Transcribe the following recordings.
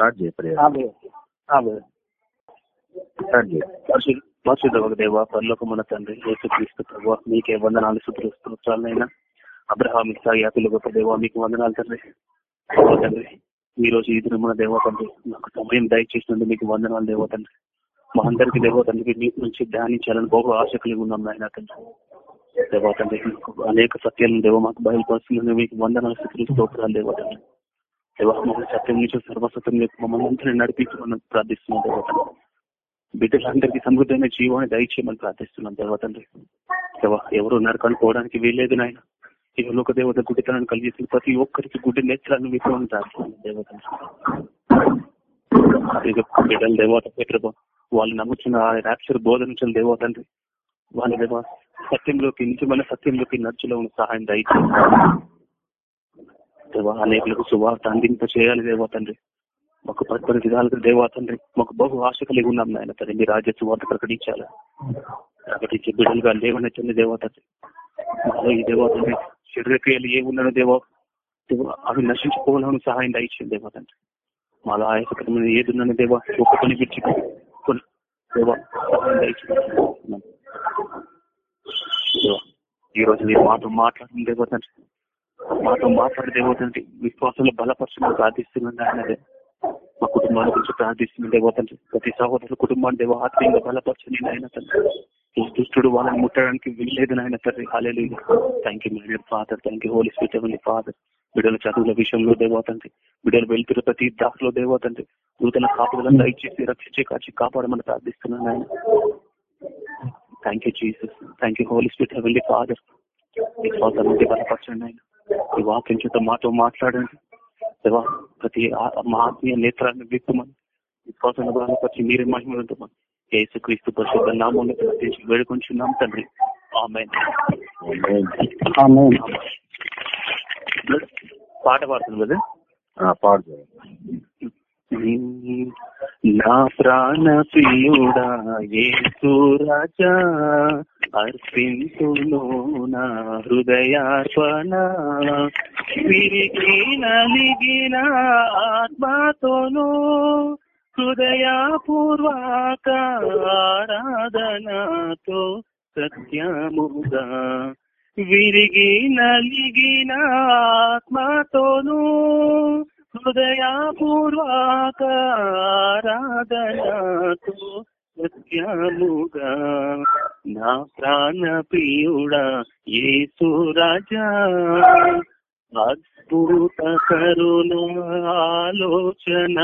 Start చేయ prayer ఆమె ఆమె స్టార్ట్ చేయ. పరిశుద్ధ ఒక దేవ పరలోకమున తండ్రి యేసుక్రీస్తు ప్రభు మీకే వందనాలు శుద్ధులు స్తోత్రాలైనా అబ్రహాం ఇసాయాతులు గొప్ప దేవ మీకు వందనాలు తండ్రి. తండ్రి ఈ రోజు ఈ దినమున దేవ తండ్రి నాకు సమయం దయచేసినందుకు మీకు వందనాలు దేవ తండ్రి. మా అందరికి దేవ తండ్రి మీ నుంచి ధ్యానించాలని బహు ఆశ కలిగి ఉన్నాం నాయన తండ్రి. దేవ తండ్రి మీకు అనేక సత్యాలను దేవ మాకు బయలుపరుస్తున్నందుకు మీకు వందనాలు స్తోత్రాలు దేవ తండ్రి సత్యం నుంచి సర్వసత్యం మమ్మల్ని అందరినీ నడిపించమని ప్రార్థిస్తున్నాం దేవ బిడ్డలందరికీ సమృద్ధమైన జీవాన్ని దయచేయమని ప్రార్థిస్తున్నాం దేవతండ్రి ఎవరు నరకాన్ని పోవడానికి వీల్లేదు నాయన. ఈ లోక దేవత గుడ్డితనాన్ని కలిగేసిన ప్రతి ఒక్కరికి గుడ్డి నేత్రాలను విప్పమని ప్రార్థిస్తున్నాం దేవతండ్రి బిడ్డల దేవత పెట్టరు వాళ్ళు నమ్ముచున్న ఆ రాక్షర బోధ నుంచి దేవతండ్రి వాళ్ళ దేవ సత్యంలోకి నిజమైన సత్యంలోకి నడుచులో ఉన్న సహాయం దయచేయండి. దేవా అనేకులకు సువార్త అందింప చేయాలి దేవా తండ్రి. మాకు పది విధాలుగా దేవా తండ్రి మాకు బహు ఆశ కలిగి ఉన్నాం నాయన తండ్రి. మీ రాజ్య సువార్త ప్రకటించాలి. ప్రకటించే బిడ్డలుగా లేవనెత్తండి దేవా తండ్రి. మాలో ఈ దేవా తండ్రి శరీరక్రియలు ఏ దేవా అవి నశించుకోవాలని సహాయం దయచేయండి దేవా తండ్రి. మాలో ఆయాసకరమైన ఏది ఉన్నాను దేవా ఒక్క పని విడిచి దేవా సహాయం దయచేయండి. ఈ రోజు మీరు మాతో మాట్లాడండి దేవా తండ్రి. మాతో మాట్లాడే దేవా విశ్వాసంలో బలపరచమని ప్రార్థిస్తున్నాను ఆయన మా కుటుంబాన్ని గురించి ప్రార్థిస్తుంది దేవా ప్రతి సహోదరుల కుటుంబాన్ని దేవ ఆత్మీయంగా బలపరచని నాయన తండ్రి. దుష్టుడు వాళ్ళని ముట్టడానికి వీల్లేదు నాయన తండ్రి. హాలేదు thank you my father thank you holy sweet అవన్నీ ఫాదర్ బిడ్డల చదువుల విషయంలో దేవతండి బిడ్డలు వెళ్తున్న ప్రతి దాఖలో దేవతండి నూతన కాపుదలను దయచేసి రక్షించి కాచి కాపాడమని ప్రార్థిస్తున్నాను ఆయన thank you Jesus thank you holy sweet అవన్నీ ఫాదర్ ఈ స్వాతం నుండి బలపరచండి ఆయన ఈ వాక్యం చేత మాతో మాట్లాడండి. దేవా ప్రతి మా ఆత్మీయ నేత్రాన్ని విప్పమని విశ్వాసాన్ని బలపరిచి మీరే మహిమ ఉంటున్నాం యేసుక్రీస్తు పరిశుద్ధ నామూల్ని ప్రత్యేకించి వేడుకొంచున్నాం తండ్రి. ఆమె పాట పాడుతుంది కదా పాడు నా ప్రాణ ప్రియుడా యేసు రాజా అర్పించును హృదయార్పణ. విరిగి నలిగిన ఆత్మతోను హృదయపూర్వక ఆరాధనతో సత్యముగా. విరిగి నలిగిన ఆత్మతోను హృదయపూర్వాక ఆరాధనతో సత్యముగా నా ప్రాణ ప్రియుడా యేసు రాజా. అద్భుత కరుణ ఆలోచన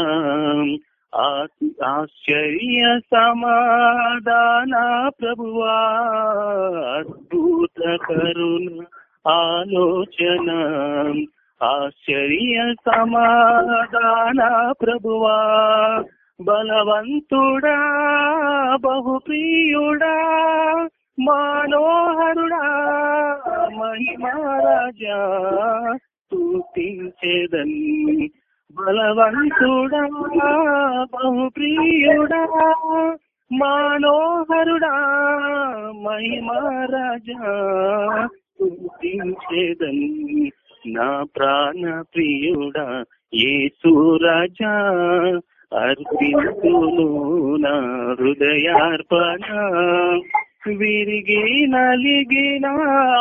ఆశ్చర్య సమాధాన ప్రభువా. అద్భుత కరుణ ఆలోచన ఆశ్చర్య సమాధాన ప్రభువా. బలవంతుడా బహుప్రియుడా మనోహరుడా మహిమారాజా స్తుతించేదన్ బలవంతుడా బహుప్రియుడా మనోహరుడా మహిమారాజా స్తుతించేదన్ నా ప్రాణ ప్రియుడా ఏ సూరాజా అర్పించును నా హృదయార్పణ విరిగి నలిగిన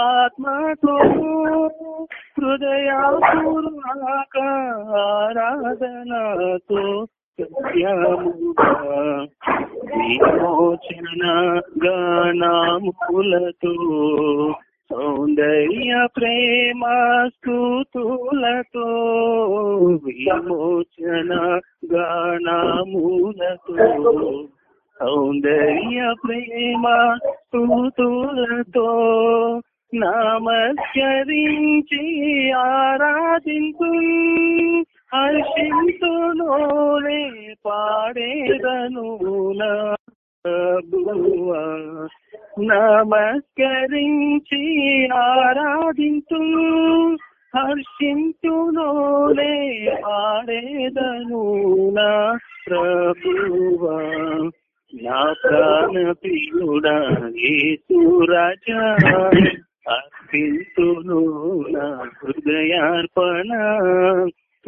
ఆత్మతో హృదయపూర్వక ఆరాధనతో విమోచన గానాములతో సౌందర్య ప్రేమ స్థుతులతో విమోచన గానాములతో. సౌందర్య ప్రేమ స్థుతులతో నమస్కరించి ఆరాధింపు. హర్షింతులోనే పాడేదను నా ప్రభువా. నమస్కరించి ఆరాధింతు హర్షింతులోనే పాడేదను నా ప్రభువా. నా ప్రాణ ప్రియుడా యేసు అర్పింతును నా హృదయార్పణ.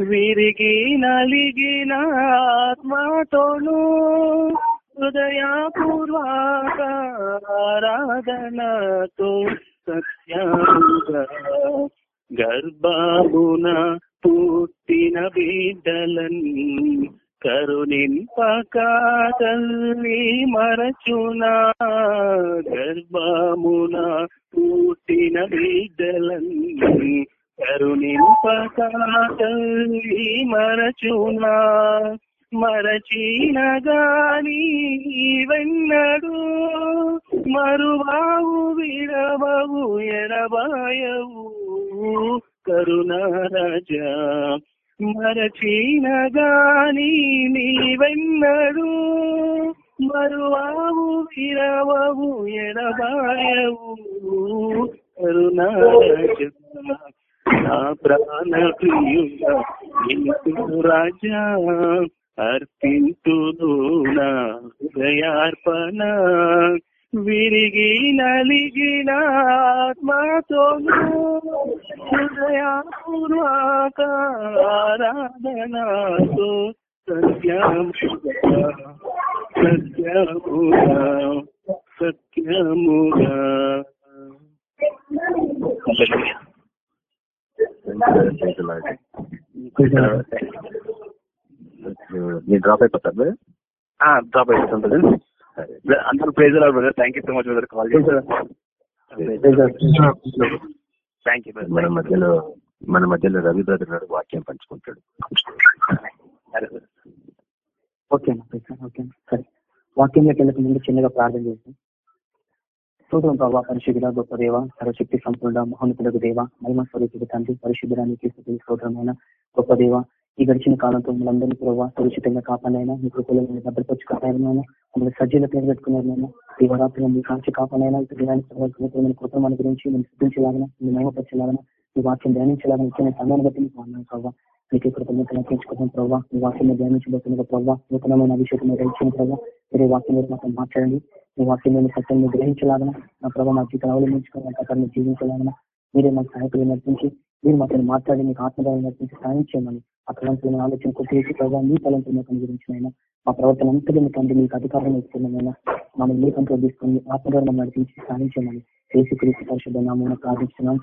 విరిగి నలిగిన ఆత్మతోను హృదయపూర్వక ఆరాధనతో సత్యముగా గర్భమున పుట్టిన బిడ్డలన్నీ కరుణింపక తల్లి మరచునా. గర్భమున పుట్టిన బిడ్డలని కరుణింపక తల్లి మరచునా. మరచిన గాని వెన్నడు మరువావు విడవవు ఎడబాయవు. కరుణారాజా మరచిన గాని నీవెన్నడు మరువావు విరవవు ఎడబాయవు. కరుణారాజా నా ప్రాణ ప్రియుల రాజా. అర్పింతును నా హృదయార్పణ విరిగి నలిగిన ఆత్మతోను హృదయపూర్వక ఆరాధనతో సత్యముగా సత్యముగా. సత్యముగా హల్లెలూయా. నేను డ్రాప్? ఆ, డ్రాప్ అయిపోతాం బ్రదర్. అందరూ praise brother thank you so much brother call చేశారు. థ్యాంక్ యూ మన బ్రదర్ మధ్యలో మన మధ్యలో రవి బ్రదర్ నాడు వాక్యం పంచుకుంటాడు. Okay okay. సరే. వాక్యంలోకి వెళ్ళక ముందు చిన్నగా ప్రార్థన చేస్తాం స్తోత్రం ప్రభావ పరిశుద్ధుల గొప్ప దేవ సర్వశక్తి సంపూర్ణ మహోన్నతులకు దేవ మహిమ స్వరూపుడు తండ్రి పరిశుద్ధుడానికి స్తోత్రమైన గొప్ప దేవ ఈ గడిచిన కాలంతో మనందరినీ ప్రభావ సురక్షితంగా కాపాడైనా మీ కృపలో మీరు భద్రపరచుకోవాలైనా మమ్మల్ని సజ్జీల పేరు పెట్టుకున్నారైనా దీవరాత్రి మీ కాంచి కాపాడైనా ఇటు దినానికి గురించి మేము సిద్ధించలాగన మీ మహిమపరచలాగన మీ వాక్యం ధ్యానించలాగన ఇచ్చిన సమయాన్ని బట్టి మీకు అన్నాను ప్రభావ మీకు కృతజ్ఞతలు అర్పించుకోవడం ప్రభావ మీ వాక్యం ధ్యానించబోతున్న ప్రభావ నూతనమైన అభిషేకం మీరు ఇచ్చిన ప్రభావ మీరు వాక్యం మీరు మాత్రం మాట్లాడండి మీ వాక్యం మీద సత్యం మీరు నా ప్రభావ మా జీవితం అవలంబించుకోవాలి అక్కడ జీవించలాగన మీరే మాకు సహాయకులు నడిపించి మీరు మాతో మాట్లాడి మీకు ఆత్మదాన్ని నడిపించి సాయం చేయమని ఆ తలంతులను ఆలోచన కొట్టేసి ప్రభావ మీ తలంతులు మాకు అనుగ్రహించినైనా మా ప్రవర్తన అంతగా మీ తండ్రి మీకు అధికారం ఇస్తున్నామైనా మమ్మల్ని మీ కంట్రోల్ తీసుకొని ఆత్మదాన్ని నడిపించి సాయం చేయమని చేసి క్రీస్తు నామూన ప్రార్థిస్తున్నాం.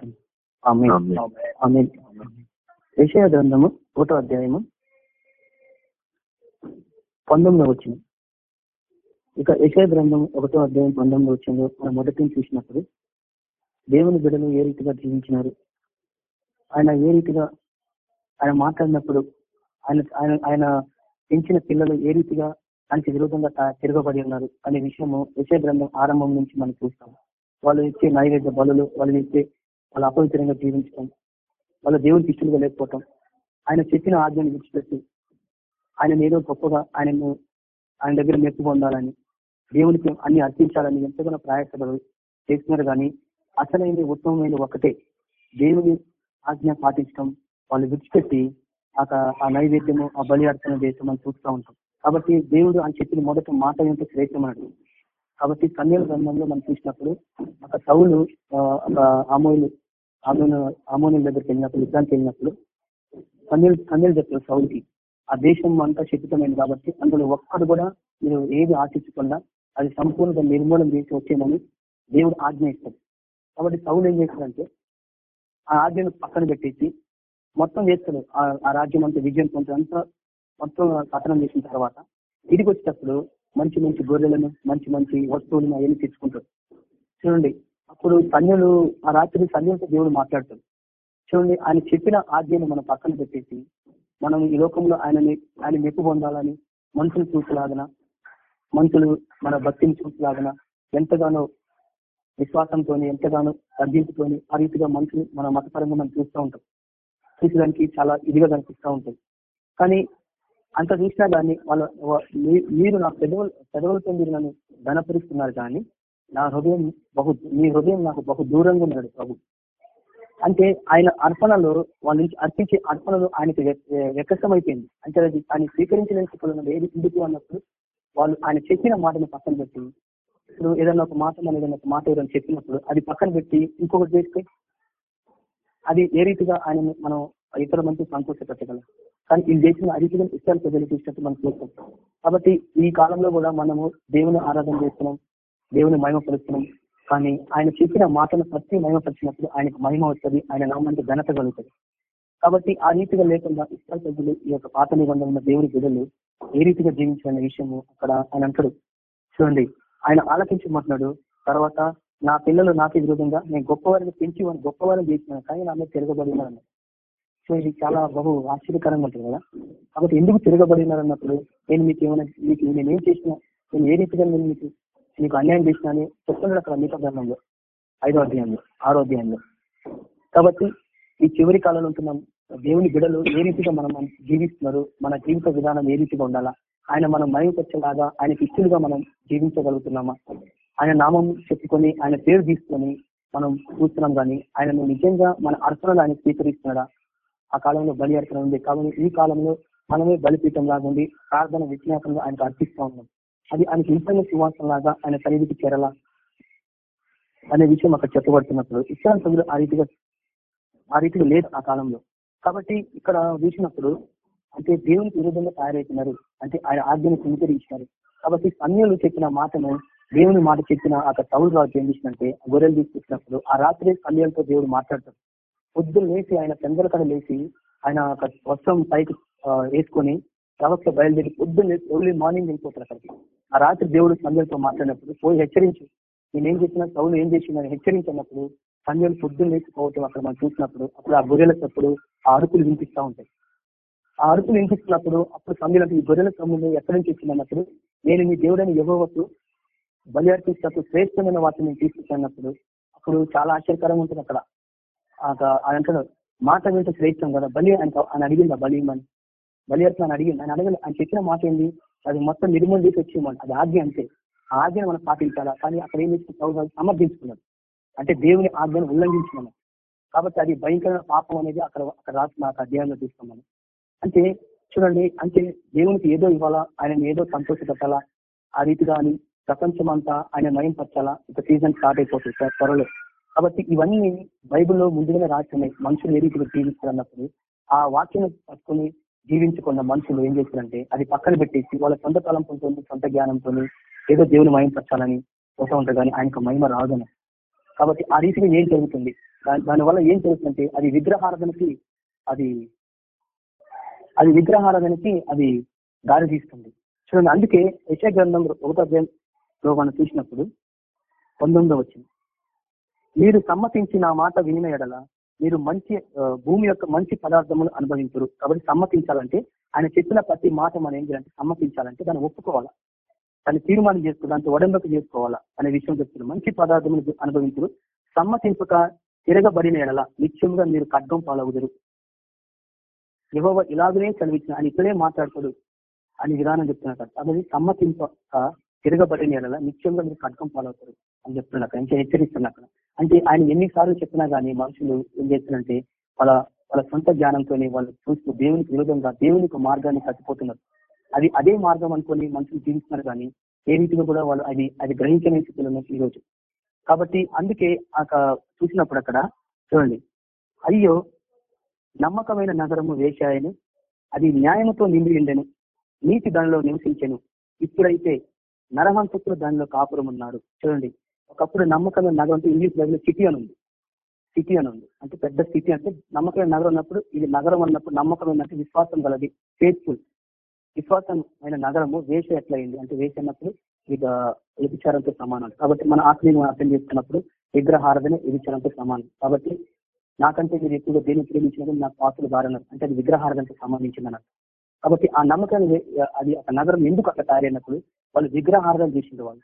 యెషయా గ్రంథము ఒకటో అధ్యాయము పంతొమ్మిది వచ్చింది ఇక యశయ గ్రంథం ఒకటో అధ్యాయం పంతొమ్మిది వచ్చిందో మనం మొదటి చూసినప్పుడు దేవుని బిడ్డలు ఏ రీతిగా జీవించినారు? ఆయన ఏ రీతిగా ఆయన మాట్లాడినప్పుడు ఆయన ఆయన ఆయన పెంచిన పిల్లలు ఏ రీతిగా ఆయనకి విరోధంగా తిరగబడి ఉన్నారు అనే విషయము విషయ గ్రంథం ఆరంభం నుంచి మనం చూస్తాం. వాళ్ళు ఇచ్చే నైవేద్య బలులు వాళ్ళు ఇచ్చే వాళ్ళు అపవిత్రంగా జీవించడం వాళ్ళ దేవునికి ఇష్టలుగా లేకపోవటం ఆయన చెప్పిన ఆజ్ఞను విడిచిపెట్టి ఆయన ఏదో గొప్పగా ఆయనను ఆయన దగ్గర మెప్పు పొందాలని దేవునికి అన్ని అర్పించాలని ఎంతగానో ప్రయాసపడు చేస్తున్నారు కానీ అసలైనది ఉత్తమమైన ఒకటే దేవుని ఆజ్ఞ పాటించడం వాళ్ళు విడిచిపెట్టి ఆ నైవేద్యము ఆ బలి అర్పణ చేసి అని చూస్తూ ఉంటాం. కాబట్టి దేవుడు అని చెప్పిన మొదట మాట ఏంటో శ్రేష్టమన్నాడు కాబట్టి కన్యల గ్రంథంలో మనం చూసినప్పుడు ఒక సౌలు ఒక ఆమోయులు ఆమోను ఆమోనుల దగ్గరికి వెళ్ళినప్పుడు యుద్ధానికి వెళ్ళినప్పుడు కన్యలు కన్యలు చెప్తారు సౌలుకి ఆ దేశం అంతా శక్తితమైంది కాబట్టి అందులో ఒక్కడు కూడా మీరు ఏది ఆశించకుండా అది సంపూర్ణంగా నిర్మూలన చేసి వచ్చేయమని దేవుడు ఆజ్ఞ ఇస్తాడు. కాబట్టి సౌలు ఏం చేస్తాడంటే ఆ ఆజ్ఞను పక్కన పెట్టేసి మొత్తం చేస్తాడు ఆ- రాజ్యం అంతా విజయం పొంది అంతా మొత్తం పతనం చేసిన తర్వాత తిరిగి వచ్చేటప్పుడు మంచి మంచి గొర్రెలను మంచి మంచి వస్తువులను అవన్నీ తెచ్చుకుంటాడు చూడండి అప్పుడు సన్యులు ఆ రాత్రి సన్యులతో దేవుడు మాట్లాడతాడు. చూడండి ఆయన చెప్పిన ఆజ్ఞను మనం పక్కన పెట్టేసి మనం ఈ లోకంలో ఆయనని ఆయన మెప్పు పొందాలని మనుషులు చూసలాగన మనుషులు మన భక్తిని చూసలాగన ఎంతగానో విశ్వాసంతో ఎంతగానో తగ్గింపుతోని ఆ రీతిగా మనుషులు మన మతపరంగా మనం చూస్తూ ఉంటాం. చూసేదానికి చాలా ఇదిగా కనిపిస్తూ ఉంటుంది. కానీ అంత చూసినా కానీ వాళ్ళ మీరు నా పెదవులు పెదవులతో మీరు నన్ను ధనపరుస్తున్నారు కానీ నా హృదయం బహు మీ హృదయం నాకు బహు దూరంగా ఉన్నాడు ప్రభు. అంటే ఆయన అర్పణలో వాళ్ళ నుంచి అర్పించే అర్పణలు ఆయనకి వ్యక్తమైపోయింది. అంటే అది ఆయన స్వీకరించలేకపోయిన ఏది ఎందుకు అన్నప్పుడు వాళ్ళు ఆయన చెప్పిన మాటను పక్కన పెట్టి నువ్వు ఏదైనా ఒక మాట మనం ఏదైనా ఒక మాట ఏదైనా చెప్పినప్పుడు అది పక్కన పెట్టి ఇంకొకటి చేస్తే అది ఏ రీతిగా ఆయన మనం ఇతర మంది సంతోషపెట్టగలం? కానీ ఈ దేశంలో అధికంగా ఇష్టాలు ప్రజలకు ఇచ్చినట్టు మనం చూస్తాం. కాబట్టి ఈ కాలంలో కూడా మనము దేవుని ఆరాధన చేస్తున్నాం దేవుని మహిమపరుస్తున్నాం. కానీ ఆయన చెప్పిన మాటను ప్రతి మహిమపరిచినప్పుడు ఆయనకు మహిమ వస్తుంది ఆయన నామానికి ఘనత కలుగుతుంది. కాబట్టి ఆ రీతిగా లేకుండా ఇష్టాల ప్రజలు ఈ యొక్క పాత నిబంధన ఉన్న దేవుని బిడ్డలు ఏ రీతిగా జీవించాలనే విషయము అక్కడ ఆయన అంటాడు. చూడండి. ఆయన ఆలకించమంటున్నాడు తర్వాత నా పిల్లలు నాకు విరోధంగా నేను గొప్పవారిని పెంచి వారిని గొప్పవారిని చేసినాను కానీ నా మీద తిరగబడినాను సో ఇది చాలా బహు ఆశ్చర్యకరంగా ఉంటుంది కదా? కాబట్టి ఎందుకు తిరగబడినారు అన్నప్పుడు నేను మీకు ఏమైనా మీకు నేను ఏం చేసినా నేను ఏ రీతిగా నేను మీకు మీకు అన్యాయం చేసినా అని చెప్తున్నాడు అక్కడ మిగతా గ్రంథంలో. ఐదో అధ్యాయంలో ఆరో అధ్యాయంలో. కాబట్టి ఈ చివరి కాలంలో ఉంటున్నాం దేవుని బిడలు ఏ రీతిగా మనం జీవిస్తున్నారు మన జీవిత విధానం ఏ రీతిగా ఉండాలా? ఆయన మనం మయంకొచ్చేలాగా ఆయనకి ఇష్టలుగా మనం జీవించగలుగుతున్నామా? ఆయన నామం చెప్పుకొని ఆయన పేరు తీసుకొని మనం చూస్తున్నాం కానీ ఆయనను నిజంగా మన అర్పణలు ఆయన స్వీకరిస్తున్నాడా? ఆ కాలంలో బలి అర్పణ ఉంది. కాబట్టి ఈ కాలంలో మనమే బలిపీఠం లాగా ఉండి ప్రార్థన విజ్ఞాపనగా ఆయనకు అర్పిస్తా ఉన్నాం. అది ఆయనకి ఇంపైన సింహాసం లాగా ఆయన సన్నిధికి చేరలా అనే విషయం అక్కడ చెప్పబడుతున్నప్పుడు ఇస్లాం ప్రజలు ఆ రీతిగా ఆ రీతిగా లేదు ఆ కాలంలో. కాబట్టి ఇక్కడ చూసినప్పుడు అంటే దేవునికి విరుద్ధంగా తయారవుతున్నారు అంటే ఆయన ఆజ్ఞను స్వీకరించినారు. కాబట్టి సన్యులు చెప్పిన మాటను దేవుని మాట చెప్పిన ఆ సౌలు రాజు ఏం చేసినంటే గొర్రెలు తీసుకొచ్చినప్పుడు ఆ రాత్రి కళ్యాణతో దేవుడు మాట్లాడతాడు. పొద్దున్న లేచి ఆయన పెందల కడ లేచి ఆయన ఒక వస్త్రం పైకి వేసుకొని ప్రవక్త బయలుదేరి పొద్దున్న ఓన్లీ ఎర్లీ మార్నింగ్ వెళ్ళిపోతారు అక్కడికి. ఆ రాత్రి దేవుడు సంజయ్తో మాట్లాడినప్పుడు పోయి హెచ్చరించు. నేనేం చేసిన సౌలు ఏం చేసిన హెచ్చరించినప్పుడు సంజయ్ పొద్దున్న లేచిపోవటం అక్కడ మనం చూసినప్పుడు అప్పుడు ఆ గొర్రెల తప్పుడు ఆ అరుపులు వినిపిస్తూ ఉంటాయి. ఆ అరుపులు వినిపిస్తున్నప్పుడు అప్పుడు సమయంలో ఈ గొర్రెల సమయంలో ఎక్కడి నుంచి వచ్చిందన్నప్పుడు నేను మీ దేవుడైన యువకు బలి అర్పించినప్పుడు శ్రేష్టమైన వాటిని నేను తీసుకొచ్చినప్పుడు అప్పుడు చాలా ఆశ్చర్యకరంగా ఉంటుంది అక్కడ. ఆయన అంటాడు మాట వింటే శ్రేష్టం కదా బలి ఆయన అడిగిందా బలి అని బలి అర్పణ అని అడిగింది ఆయన అడగలేదు ఆయన చెప్పిన మాట ఏంది? అది మొత్తం నిర్మూలన చేసి వచ్చేయమని. అది ఆజ్ఞ అంతే. ఆ ఆజ్ఞను మనం పాటించాలా? కానీ అక్కడ ఏం చేసి సమర్థించుకున్నాడు. అంటే దేవుని ఆజ్ఞను ఉల్లంఘించుకున్నాం కాబట్టి అది భయంకరమైన పాపం అనేది అక్కడ అక్కడ రాసిన అధ్యాయంలో చూస్తాం అంటే చూడండి అంటే దేవునికి ఏదో ఇవ్వాలా? ఆయన ఏదో సంతోషపెట్టాలా? ఆ రీతిగా అని ప్రపంచం అంతా ఆయన మయం పరచాలా ఒక సీజన్ స్టార్ట్ అయిపోతుంది సార్ త్వరలో. కాబట్టి ఇవన్నీ బైబిల్లో ముందుగానే రాస్తున్నాయి. మనుషులు ఏ రీతిలో జీవిస్తారన్నప్పుడు ఆ వాక్యం పట్టుకుని జీవించుకున్న మనుషులు ఏం చేస్తారంటే అది పక్కన పెట్టేసి వాళ్ళ సొంత తలంపుతో సొంత జ్ఞానంతో ఏదో దేవుని మయం పరచాలని పోతా ఉంటారు కానీ ఆయనకు మహిమ రాదని కాబట్టి ఆ రీతిగా ఏం జరుగుతుంది? దానివల్ల ఏం జరుగుతుందంటే అది విగ్రహారాధనకి అది అది విగ్రహారాధనకి అది దారి తీస్తుంది. చూడండి అందుకే యశ గ్రంథం ఒకటో మనం చూసినప్పుడు పంతొమ్మిదో వచ్చింది మీరు సమ్మతించిన మాట వినిన ఎడల మీరు మంచి భూమి యొక్క మంచి పదార్థములు అనుభవించరు. కాబట్టి సమ్మతించాలంటే ఆయన చెప్పిన ప్రతి మాట మనం ఏం చేయాలంటే సమ్మతించాలంటే దాన్ని ఒప్పుకోవాలా? దాన్ని తీర్మానం చేసుకో దాంతో ఉడంబక చేసుకోవాలా? అనే విషయం చెప్తున్నారు. మంచి పదార్థములు అనుభవించరు. సమ్మతింపక తిరగబడిన ఎడల నిత్యంగా మీరు ఖడ్గం పాలవుదరు. యహోవ ఇలాగనే చదివించిన ఆయన ఇక్కడే మాట్లాడతాడు అని విధానం చెప్తున్నారు అది సమ్మతింప తిరగబడిన ఎడల నిత్యంగా మీరు కట్కం పాలవుతారు అని చెప్తున్నాడు అక్కడ. ఇంకా హెచ్చరిస్తున్నారు అక్కడ. అంటే ఆయన ఎన్నిసార్లు చెప్పినా గానీ మనుషులు ఏం చేస్తున్నారంటే వాళ్ళ వాళ్ళ సొంత జ్ఞానంతోనే వాళ్ళు చూస్తూ దేవునికి విరోధంగా దేవునికి మార్గాన్ని కట్టిపోతున్నారు అది అదే మార్గం అనుకొని మనుషులు జీవిస్తున్నారు కానీ ఏ రీతిలో కూడా వాళ్ళు అది అది గ్రహించని స్థితిలో ఈ రోజు కాబట్టి అందుకే అక్కడ చూసినప్పుడు అక్కడ చూడండి. అయ్యో నమ్మకమైన నగరము వేశాయను అది న్యాయముతో నిండి ఉండెను నీతి దానిలో నివసించెను. ఇప్పుడైతే నరహంతకులు దానిలో కాపురం ఉన్నారు చూడండి ఒకప్పుడు నమ్మకమైన నగరం అంటే ఇంగ్లీష్ బైబిల్ సిటీ అని ఉంది. సిటీ అని ఉంది. అంటే పెద్ద సిటీ అంటే నమ్మకమైన నగరం ఉన్నప్పుడు ఇది నగరం అన్నప్పుడు నమ్మకమైన అంటే విశ్వాసం గలది. ఫేత్ఫుల్ విశ్వాసమైన నగరము వేష ఎట్లయింది? అంటే వేష అన్నప్పుడు ఇక వ్యభిచారంతో సమానం. కాబట్టి మన ఆత్మీయ అర్థం చేసుకున్నప్పుడు విగ్రహారాధన వ్యభిచారంతో సమానం. కాబట్టి నాకంటే మీరు ఎక్కువగా దేని ప్రేమించినప్పుడు నాకు పాత్రలు బారన్నారు అంటే అది విగ్రహారాధనకు సంబంధించింది అన్నారు. కాబట్టి ఆ నమ్మకాన్ని అది ఒక నగరం ఎందుకు అట్లా తయారైనప్పుడు వాళ్ళు విగ్రహార్థం చేసిండ్రు వాళ్ళు.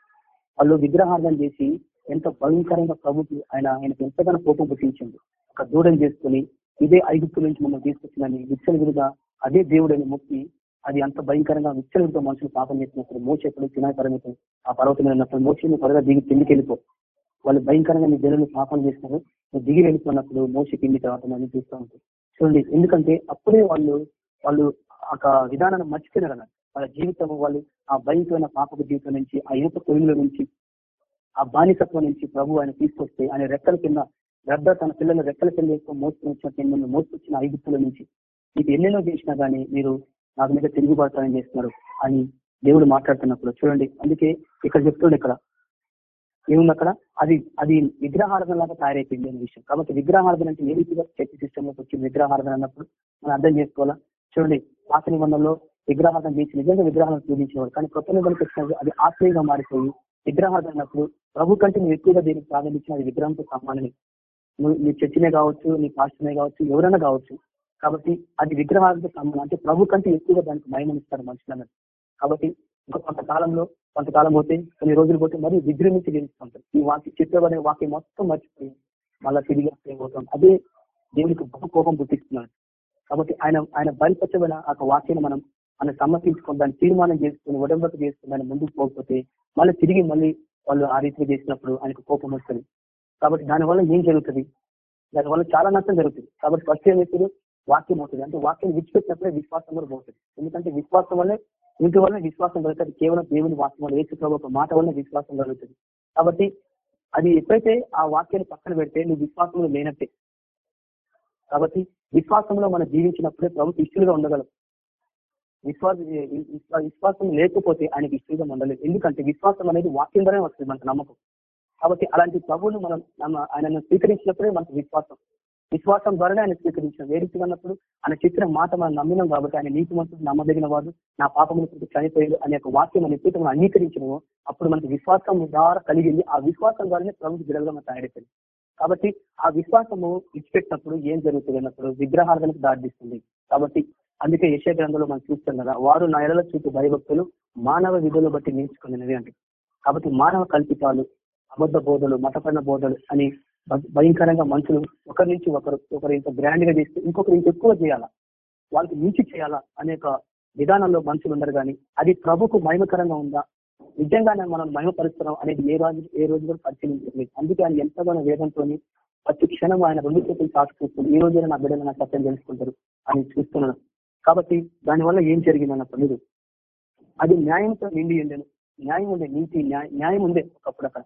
వాళ్ళు విగ్రహార్థం చేసి ఎంత భయంకరంగా ప్రభుత్వం ఆయన ఆయనకు ఎంతగానో కోపం పుట్టించింది ఒక దూడం చేసుకుని ఇదే ఐగుప్తు నుంచి మనం తీసుకొచ్చిందని విచ్చలవిడిగా అదే దేవుడని మొక్కి అది అంత భయంకరంగా విచ్చలవిడితో మనుషులు పాపం చేసినప్పుడు మోస ఎప్పుడు ఆ పర్వతం ఉన్నప్పుడు మోసని త్వరగా దిగి కిందికి వెళ్ళిపో. వాళ్ళు భయంకరంగా నీ జనులు పాపం చేస్తారు. నువ్వు దిగి వెళ్ళిపోయినప్పుడు మోసి పిండి తర్వాత మనం చూస్తూ ఉంటాం చూడండి ఎందుకంటే అప్పుడే వాళ్ళు వాళ్ళు ఒక విధానాన్ని మర్చిపోయినారు అన్నట్టు వాళ్ళ జీవితం వాళ్ళు ఆ భయంకరమైన పాపక జీవితం నుంచి ఆ యువత కొయ్యల నుంచి ఆ బానిసత్వం నుంచి ప్రభు ఆయన తీసుకొస్తే ఆయన రెక్కల కింద గద్ద తన పిల్లలు రెక్కల కింద ఎక్కువ మోసుకొచ్చిన వచ్చిన మోసుకొచ్చిన ఐగుప్తుల నుంచి. మీకు ఎన్నెన్నో చేసినా గానీ మీరు నాకు మీద తిరుగుబాటుతనం చేస్తున్నారు అని దేవుడు మాట్లాడుతున్నప్పుడు చూడండి. అందుకే ఇక్కడ చెప్తుండే ఇక్కడ ఏముంది అక్కడ అది అది విగ్రహార్థన లాగా తయారైపోయింది అనే విషయం. కాబట్టి విగ్రహార్థన అంటే ఏ రీతిగా చర్చ సిస్టమ్లోకి వచ్చింది విగ్రహార్థన అన్నప్పుడు మనం అర్థం చేసుకోవాలా? చూడండి పాత నిబంధనలో విగ్రహార్థం చేసి నిజంగా విగ్రహాలను పూజించేవాడు కానీ కొత్త నిబంధనకు వచ్చినప్పుడు అది ఆశ్రయంగా మారిపోయి విగ్రహార్థన అన్నప్పుడు ప్రభు కంటే నువ్వు ఎక్కువగా దీనికి ప్రారంభించిన అది విగ్రహంతో సమానమే. నువ్వు నీ చర్చినే కావచ్చు నీ పాస్టర్నే కావచ్చు ఎవరైనా కావచ్చు. కాబట్టి అది విగ్రహాలతో సంబంధం అంటే ప్రభు కంటే ఎక్కువగా దానికి మహిమనిస్తారు ఇస్తారు మనుషులన్నది కాబట్టి ఇంకా కొంతకాలంలో కొంతకాలం పోతే కొన్ని రోజులు పోతే మరి విజృంభించి జీవిస్తుంటారు ఈ వాక్య చెప్పేవనే వాక్యం మొత్తం మర్చిపోయి మళ్ళీ తిరిగి అయిపోతాం అదే దేవునికి బహు కోపం పుట్టిస్తున్నాడు కాబట్టి ఆయన ఆయన బయలుపరచబడిన ఆ వాక్యాన్ని మనం మనం సమ్మతించుకొని దాన్ని తీర్మానం చేసుకుని ఉడంబత చేసుకుని దాన్ని ముందుకు పోకపోతే మళ్ళీ తిరిగి మళ్ళీ వాళ్ళు ఆ రీతిగా చేసినప్పుడు ఆయనకు కోపం వస్తుంది. కాబట్టి దానివల్ల ఏం జరుగుతుంది? దానివల్ల చాలా నష్టం జరుగుతుంది. కాబట్టి ఫస్ట్ ఏం చేస్తారు? వాక్యం అవుతుంది అంటే వాక్యం విడిచిపెట్టినప్పుడే విశ్వాసం కూడా పోతుంది. ఎందుకంటే విశ్వాసం వల్లే ఇంటి వల్ల విశ్వాసం కలుగుతుంది. కేవలం దేవుని వాక్యం వల్ల ఏసు ప్రభు మాట వల్ల విశ్వాసం కలుగుతుంది. కాబట్టి అది ఎప్పుడైతే ఆ వాక్యాన్ని పక్కన పెడితే నువ్వు విశ్వాసంలో లేనట్టే. కాబట్టి విశ్వాసంలో మనం జీవించినప్పుడే ప్రభుత్వ ఇష్టలుగా ఉండగలం. విశ్వాస విశ్వాసం లేకపోతే ఆయనకి ఇష్టంగా ఉండలేదు ఎందుకంటే విశ్వాసం అనేది వాక్యం ద్వారానే వస్తుంది మనకు నమ్మకం. కాబట్టి అలాంటి ప్రభువును మనం ఆయనను స్వీకరించినప్పుడే మనకు విశ్వాసం. విశ్వాసం ద్వారానే ఆయన స్వీకరించిన వేడికి అన్నప్పుడు ఆయన చెప్పిన మాట మనం నమ్మినాం కాబట్టి ఆయన నీతి మంత్రులు నమ్మదగిన వాడు నా పాపముల చనిపోయాడు అనే ఒక వాక్యం అని ఎప్పుడైతే మనం అంగీకరించినమో అప్పుడు మనకి విశ్వాసం ద్వారా కలిగింది. ఆ విశ్వాసం ద్వారానే ప్రభుత్వ బిడలుగా మనం తయారైపోయింది కాబట్టి ఆ విశ్వాసము ఇచ్చిపెట్టినప్పుడు ఏం జరుగుతుంది అన్నప్పుడు విగ్రహార్థనకు దారితీస్తుంది కాబట్టి అందుకే యశ గ్రంథంలో మనం చూస్తాం కదా వారు నా చూపు భయభక్తులు మానవ విధులు బట్టి నేర్చుకున్నది అంటే కాబట్టి మానవ కల్పితాలు అబద్ధ బోధలు మతపరణ బోధలు అని భయంకరంగా మనుషులు ఒకరి నుంచి ఒకరు ఒకరు ఇంత గ్రాండ్గా చేస్తే ఇంకొకరు ఇంత ఎక్కువ చేయాలా? వాళ్ళకి మించి చేయాలా? అనే విధానంలో మనుషులు ఉన్నారు కానీ అది ప్రభుకు మహిమకరంగా ఉందా? నిజంగానే మనం మహిమపరుస్తున్నాం అనేది ఏ రోజు ఏ రోజు కూడా పరిశీలించలేదు అందుకే ఆయన ఎంతగానో వేదంతో ప్రతి క్షణం ఆయన రెండు చేతులు సాక్షిస్తుంది ఈ రోజైనా నా బిడ్డలు నా సత్యం తెలుసుకుంటారు అని చూస్తున్నాను. కాబట్టి దానివల్ల ఏం జరిగింది అన్నప్పుడు మీరు అది న్యాయంతో నిండి ఉండేను. న్యాయం ఉండే నీతి న్యాయం ఉండే ఒకప్పుడు అక్కడ.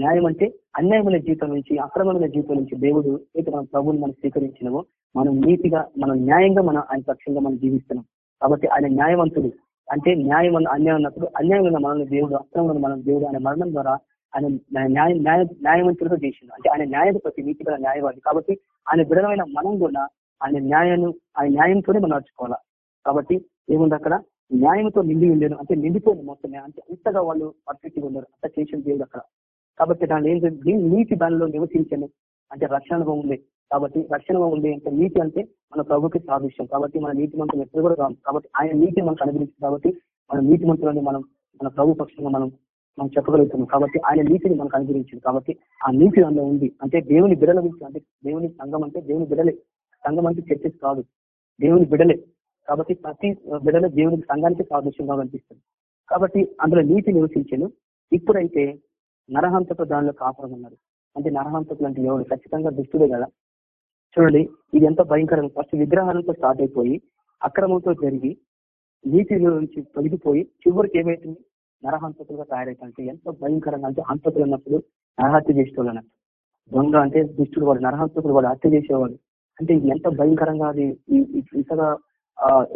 న్యాయం అంటే అన్యాయమైన జీవితం నుంచి అక్రమమైన జీవితం నుంచి దేవుడు అయితే మనం ప్రభుని మనం స్వీకరించినమో మనం నీతిగా మనం న్యాయంగా మనం ఆయన పక్షంగా మనం జీవిస్తున్నాం. కాబట్టి ఆయన న్యాయవంతుడు. అంటే న్యాయం అన్యాయం అన్నప్పుడు అన్యాయమైన మనల్ని దేవుడు అక్రమమైన మనం దేవుడు ఆయన మరణం ద్వారా ఆయన న్యాయ న్యాయ న్యాయవంతుడిగా చేసింది అంటే ఆయన న్యాయపతి ప్రతి గల న్యాయవాది. కాబట్టి ఆయన విడమైన మనం కూడా ఆయన న్యాయాన్ని ఆయన న్యాయంతోనే మనం నడుచుకోవాలా. కాబట్టి ఏముంది అక్కడ? న్యాయంతో నిండి ఉండేది అంటే నిండిపోయింది మొత్తం అంటే అంతగా వాళ్ళు పర్ఫెక్ట్గా ఉన్నారు అంత చేసిన దేవుడు అక్కడ. కాబట్టి దాని ఏం నీతి దానిలో నివసించను. అంటే రక్షణ ఉంది కాబట్టి రక్షణ ఉంది అంటే నీతి అంటే మన ప్రభుకి సాదృశ్యం. కాబట్టి మన నీతి మంత్రులు ఎప్పుడు కూడా రాము. కాబట్టి ఆయన నీతి మనకు అనుగ్రహించింది కాబట్టి మన నీతి మంత్రులని మనం మన ప్రభు పక్షంగా మనం మనం చెప్పగలుగుతున్నాం. కాబట్టి ఆయన నీతిని మనకు అనుగ్రహించింది కాబట్టి ఆ నీతి దానిలో ఉంది. అంటే దేవుని బిడల గురించి అంటే దేవుని సంఘం అంటే దేవుని బిడలే. సంఘం అంటే చర్చస్ కాదు. దేవుని బిడలే. కాబట్టి ప్రతి బిడల దేవునికి సంఘానికి సాదృశ్యంగా కనిపిస్తుంది. కాబట్టి అందులో నీతి నివసించాను. ఇప్పుడైతే నరహంతకు దానిలో కాపురం ఉన్నారు అంటే నరహంతకులు అంటే ఎవరు ఖచ్చితంగా దుష్టుడే కదా. చూడండి ఇది ఎంత భయంకరం ఫస్ట్ విగ్రహాలతో స్టార్ట్ అయిపోయి అక్రమంతో జరిగి నీతి నుంచి తొలగిపోయి చివరికి ఏమైతుంది? నరహంతకులుగా తయారైతే ఎంత భయంకరంగా అంటే హంతకులు ఉన్నప్పుడు నరహత్య చేసేవాళ్ళు అన్నట్టు దొంగ అంటే దుష్టుడు వాడు నరహంతకుడు వాడు హత్య చేసేవాడు. అంటే ఎంత భయంకరంగా అది ఇంతగా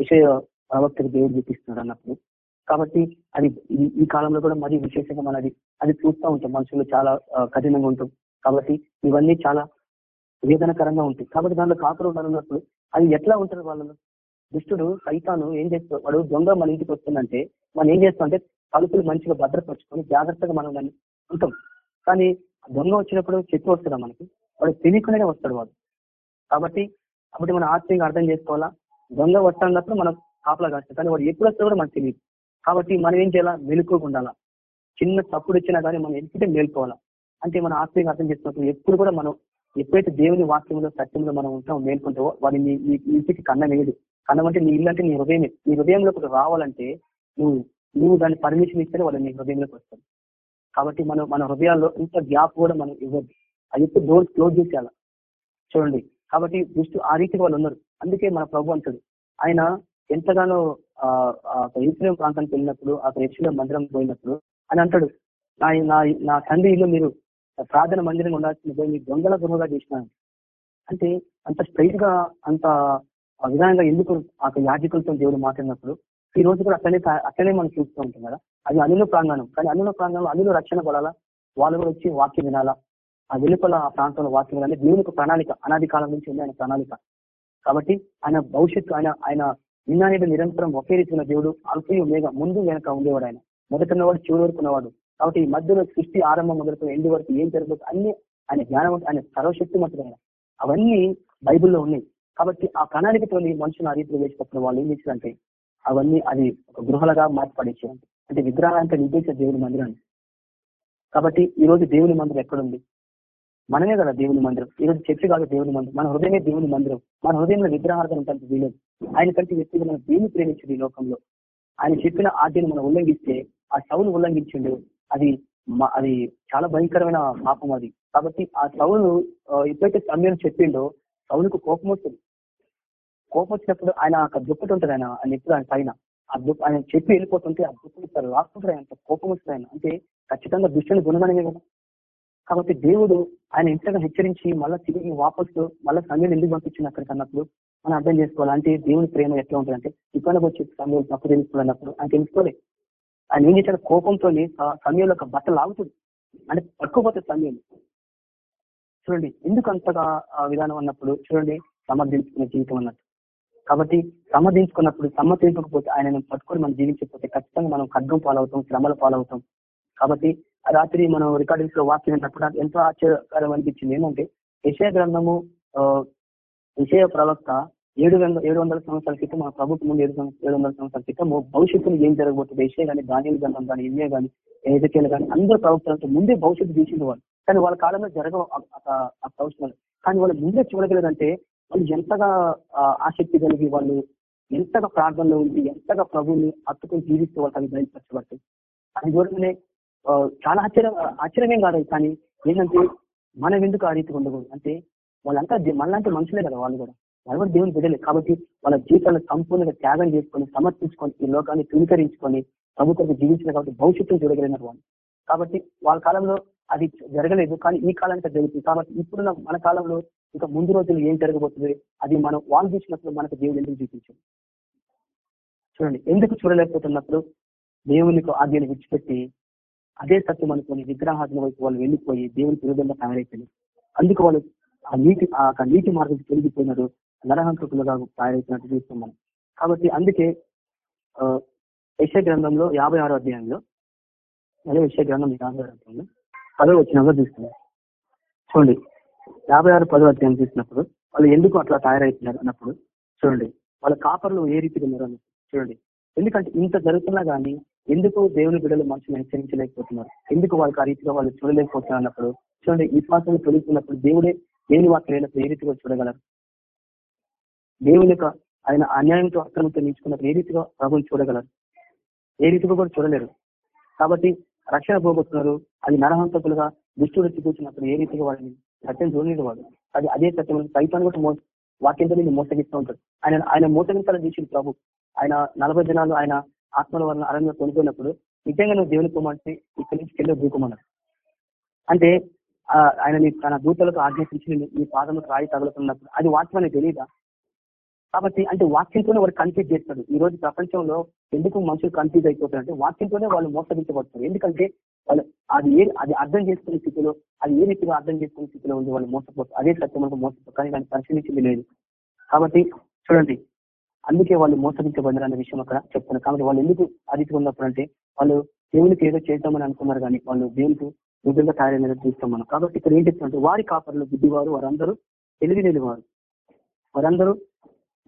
విషయ ప్రవక్తకు దేవుడు చూపిస్తున్నాడు అన్నప్పుడు. కాబట్టి అది ఈ కాలంలో కూడా మరి విశేషంగా మనది అది చూస్తూ ఉంటాం. మనుషులు చాలా కఠినంగా ఉంటాం. కాబట్టి ఇవన్నీ చాలా వేదనకరంగా ఉంటాయి. కాబట్టి దాంట్లో కాకులు ఉన్నప్పుడు అది ఎట్లా ఉంటారు వాళ్ళను? దుష్టుడు సైతాను ఏం చేస్తాడు? వాడు దొంగ మన ఇంటికి వస్తుందంటే మనం ఏం చేస్తాం అంటే తలుపులు మంచిగా భద్రపరుచుకొని జాగ్రత్తగా మనం దాన్ని ఉంటాం. కానీ దొంగ వచ్చినప్పుడు చెట్టు వస్తుందా మనకి? వాడు తెలియకుండానే వస్తాడు వాడు. కాబట్టి అప్పుడు మనం ఆశ్చర్యంగా అర్థం చేసుకోవాలా? దొంగ వస్తున్నప్పుడు మనం కాపలా కాస్తాం. కానీ వాడు ఎప్పుడు వస్తాడో కూడా మనకు తెలియదు. కాబట్టి మనం ఏం చేయాలా? మెలుకోకుండా చిన్న తప్పుడు వచ్చినా కానీ మనం ఎందుకంటే మేల్కోవాలా? అంటే మన ఆశ్చర్యంగా అర్థం చేసినప్పుడు ఎప్పుడు కూడా మనం ఎప్పుడైతే దేవుని వాక్యంలో సత్యంలో మనం ఉంటామో మేల్కుంటావో వాడి నీ ఇంటికి కన్న వేయడు. కన్నం అంటే నీ ఇల్లు అంటే నీ హృదయమే. నీ హృదయంలోకి రావాలంటే నువ్వు నువ్వు దాన్ని పర్మిషన్ ఇస్తేనే వాళ్ళు నీ హృదయంలోకి వస్తారు కాబట్టి మనం మన హృదయాల్లో ఇంత గ్యాప్ కూడా మనం ఇవ్వద్దు. అది ఎప్పుడు డోర్స్ క్లోజ్ చేసేయాలి? చూడండి. కాబట్టి దృష్టి ఆ రీతికి వాళ్ళు ఉన్నారు. అందుకే మన ప్రభు అంటాడు. ఆయన ఎంతగానో ఆ ఇస్రేం ప్రాంతానికి వెళ్ళినప్పుడు అక్కడ యక్షుల మందిరం పోయినప్పుడు అని అంటాడు. నా నా తండ్రి ఇల్లు మీరు ప్రార్థన మందిరం ఉండాల్సిన పోయి మీ దొంగల గురువుగా చేసినాను అంటే అంత స్ట్రైట్గా అంత విధానంగా ఎందుకు ఆ యాజకులతో దేవుడు మాట్లాడినప్పుడు ఈ రోజు కూడా అట్లనే అట్లనే మనం చూస్తూ ఉంటాం కదా. అది అనుల ప్రాంగణం. కానీ అనుల ప్రాంగణంలో అనులు రక్షణ పడాలా వాళ్ళు కూడా వచ్చి వాక్యం వినాలా? ఆ వెలుపల ఆ ప్రాంతంలో వాక్యం వినాలి. దేవునికి ప్రణాళిక అనాది కాలం నుంచి ఉంది ఆయన ప్రణాళిక. కాబట్టి ఆయన భవిష్యత్తు ఆయన ఆయన నిన్నానేది నిరంతరం ఒకే రీతి దేవుడు అల్పయు మేఘ ముందు వెనక ఉండేవాడు ఆయన మొదట ఉన్నవాడు చివరి వరకు ఉన్నవాడు. కాబట్టి ఈ మధ్యలో సృష్టి ఆరంభం మొదలుకొని ఎండు వరకు ఏం జరగదు అన్ని ఆయన జ్ఞానం ఆయన సర్వశక్తి ఆయన. అవన్నీ బైబిల్లో ఉన్నాయి. కాబట్టి ఆ ప్రణాళికతో మనుషులు ఆ రీతిలో వేసినప్పుడు వాళ్ళు ఏం చేశారంటే అవన్నీ అది ఒక గృహలుగా మార్చి అంటే విగ్రహాలంటే నిర్దేశించే దేవుని మందిరాన్ని. కాబట్టి ఈ రోజు దేవుని మందిరం ఎక్కడుంది? మనమే కదా దేవుని మందిరం. ఈ రోజు కాదు దేవుని మందిరం. మన హృదయమే దేవుని మందిరం. మన హృదయంలో విగ్రహార్థం కంటే వీలేదు ఆయన కంటే వ్యక్తిగా మనం దేవుని ప్రేమించింది ఈ లోకంలో? ఆయన చెప్పిన ఆజ్ఞను మనం ఉల్లంఘిస్తే ఆ సౌను ఉల్లంఘించిండు. అది అది చాలా భయంకరమైన పాపం అది. కాబట్టి ఆ సౌలు ఎప్పుడైతే సమయం చెప్పిండో సౌలుకు కోపం వస్తుంది. కోపం వచ్చినప్పుడు ఆయన ఒక దుప్పటి ఉంటుంది ఆయన ఆయన ఎప్పుడు ఆయన పైన. ఆ దుప్ప ఆయన చెప్పి వెళ్ళిపోతుంటే ఆ దుప్పటి లాక్కుంటారు ఆయన కోపం వస్తుంది ఆయన. అంటే ఖచ్చితంగా దుష్టుని గుణగణమే కదా. కాబట్టి దేవుడు ఆయన ఇంతగా హెచ్చరించి మళ్ళీ తిరిగి వాపసు మళ్ళీ సమయం ఎందుకు పంపించింది అక్కడికి అన్నప్పుడు మనం అర్థం చేసుకోవాలి. అంటే దేవుని ప్రేమ ఎట్లా ఉంటుందంటే ఇబ్బంది వచ్చి సమయం తప్పు తెలుసుకోవాలన్నప్పుడు ఆయన తెలుసుకోలే ఆయన ఏం చేశాడు? కోపంతో సమయంలో ఒక బట్ట లాగుతుంది. అంటే పట్టుకోపోతే సమయం. చూడండి ఎందుకు అంతగా విధానం అన్నప్పుడు చూడండి సమర్థించుకునే జీవితం అన్నట్టు. కాబట్టి సమర్థించుకున్నప్పుడు సమర్థించకపోతే ఆయనను పట్టుకొని మనం జీవించకపోతే ఖచ్చితంగా మనం ఖడ్గం పాలవుతాం శ్రమల పాలవుతాం. కాబట్టి రాత్రి మనం రికార్డింగ్స్లో వాక్యం విన్నప్పుడు ఎంతో ఆశ్చర్యకరం అనిపించింది. ఏంటంటే విషయ గ్రంథము విషయ ప్రవక్త ఏడు వందల ఏడు వందల సంవత్సరాల క్రితం మన ప్రభుత్వం ముందు ఏడు ఏడు వందల సంవత్సరాల క్రితం భవిష్యత్తులో ఏం జరగబోతుంది? విషయ కానీ ధాన్యాల గ్రంథం కానీ ఇవే కానీ ఏదైతే కానీ అందరూ ప్రవక్తలతో ముందే భవిష్యత్తు చూసింది వాళ్ళు. కానీ వాళ్ళ కాలంలో జరగవు ఆ ప్రవచనాలు. కానీ వాళ్ళు ముందే చూడగలదంటే వాళ్ళు ఎంతగా ఆసక్తి కలిగి వాళ్ళు ఎంతగా ప్రార్థనలో ఉండి ఎంతగా ప్రభుని అత్తుకుని జీవిస్తూ వాళ్ళు అవి బయలుపరచబడతాయి అది చూడగానే చాలా ఆశ్చర్యం ఆశ్చర్యమేం కాదు కానీ ఏంటంటే మనం ఎందుకు ఆ రీతిగా ఉండకూడదు? అంటే వాళ్ళంతా మనలాంటి మనుషులే కదా వాళ్ళు కూడా. వాళ్ళు కూడా దేవుని బిడ్డలే. కాబట్టి వాళ్ళ జీవితాలను సంపూర్ణంగా త్యాగం చేసుకొని సమర్పించుకొని ఈ లోకాన్ని తునికరించుకొని ప్రభుత్వం జీవించిన కాబట్టి భవిష్యత్తును చూడగలిగినారు వాళ్ళు. కాబట్టి వాళ్ళ కాలంలో అది జరగలేదు కానీ ఈ కాలానికి జరుగుతుంది. కాబట్టి ఇప్పుడున్న మన కాలంలో ఇంకా ముందు రోజులు ఏం జరగబోతుంది? అది మనం వాళ్ళు చూసినప్పుడు మనకు దేవుడు ఎందుకు చూపించాడు? చూడండి. ఎందుకు చూడలేకపోతున్నప్పుడు దేవునికి ఆజ్ఞను విడిచిపెట్టి అదే తత్వం అనుకుని విగ్రహార్థం వైపు వాళ్ళు వెళ్ళిపోయి దేవుని విరుద్ధంగా తయారైపోయింది. అందుకు వాళ్ళు ఆ నీటి ఆ నీటి మార్గం పెరిగిపోయినారు నరహంతకులుగా తయారైపోయినట్టు చూస్తున్నాం కాబట్టి అందుకే యశ గ్రంథంలో యాభై ఆరో అధ్యాయంలో అదే యశ గ్రంథం యాభై ఆరో అధ్యాయంలో పదో వచ్చినప్పుడు చూస్తున్నాం. చూడండి. యాభై ఆరు పదో అధ్యాయం చూసినప్పుడు వాళ్ళు ఎందుకు అట్లా తయారైతున్నారు అన్నప్పుడు చూడండి. వాళ్ళ కాపర్లు ఏ రీతిగా ఉన్నారు చూడండి. ఎందుకంటే ఇంత జరుగుతున్నా కానీ ఎందుకు దేవుని బిడ్డలు మనుషులు హెచ్చరించలేకపోతున్నారు? ఎందుకు వాళ్ళకి ఆ రీతిగా వాళ్ళు చూడలేకపోతున్నారు అన్నప్పుడు చూడండి విశ్వాసం తొలుగుతున్నప్పుడు దేవుడే దేవుని వాక్యం లేనప్పుడు ఏ రీతిగా చూడగలరు? దేవుని యొక్క ఆయన అన్యాయంతో అక్రమంతో నిలుచుకున్నప్పుడు ఏ రీతిగా ప్రభుని చూడగలరు? ఏ రీతిగా కూడా చూడలేరు. కాబట్టి రక్షణ పోగొట్టున్నారు అది నరహంతకులుగా దుష్టుడు కూర్చున్నప్పుడు ఏ రీతిగా వాళ్ళని సత్యం చూడలేదు వాడు. అది అదే సత్యం. సైతాన్ని కూడా మో వాక్యంతో నేను మోసగిస్తూ ఉంటాడు. ఆయన ఆయన మోసగించాలని చూసింది ప్రభు. ఆయన నలభై దినాలు ఆయన ఆత్మల వలన అరణ్యం కొనుక్కున్నప్పుడు నిజంగా నువ్వు దేవుని కుమార్తె ఇక్కడి నుంచి కింద దూకమన్నారు అంటే ఆయన తన దూతలకు ఆజ్ఞాపించి నీ పాదములకు రాయి తగులుతున్నప్పుడు అది వాక్యం తెలియదా కాబట్టి అంటే వాక్యంతోనే వాడు కన్ఫ్యూజ్ చేస్తాడు. ఈ రోజు ప్రపంచంలో ఎందుకు మనుషులు కన్ఫ్యూజ్ అయిపోతారు అంటే వాక్యంతోనే వాళ్ళు మోసగించబడుతున్నారు ఎందుకంటే వాళ్ళు అది ఏ అది అర్థం చేసుకునే స్థితిలో అది ఏ రీతిగా అర్థం చేసుకునే స్థితిలో ఉంది వాళ్ళు మోసపోతారు. అదే సత్యం మనకు మోసపోతారు. కానీ దాన్ని పరిశీలించింది లేదు. కాబట్టి చూడండి అందుకే వాళ్ళు మోసగించబడినారు అనే విషయం అక్కడ చెప్తున్నారు. కాబట్టి వాళ్ళు ఎందుకు అదితి ఉన్నప్పుడు అంటే వాళ్ళు దేవునికి ఏదో చేద్దామని అనుకున్నారు కానీ వాళ్ళు దేవునికి నిజంగా తయారైన చూస్తాం మనం. కాబట్టి ఇక్కడ ఏం చెప్తున్నారు వారి కాపర్లు బుద్ధివారు వారందరూ తెలివి లేనివారు. వారందరూ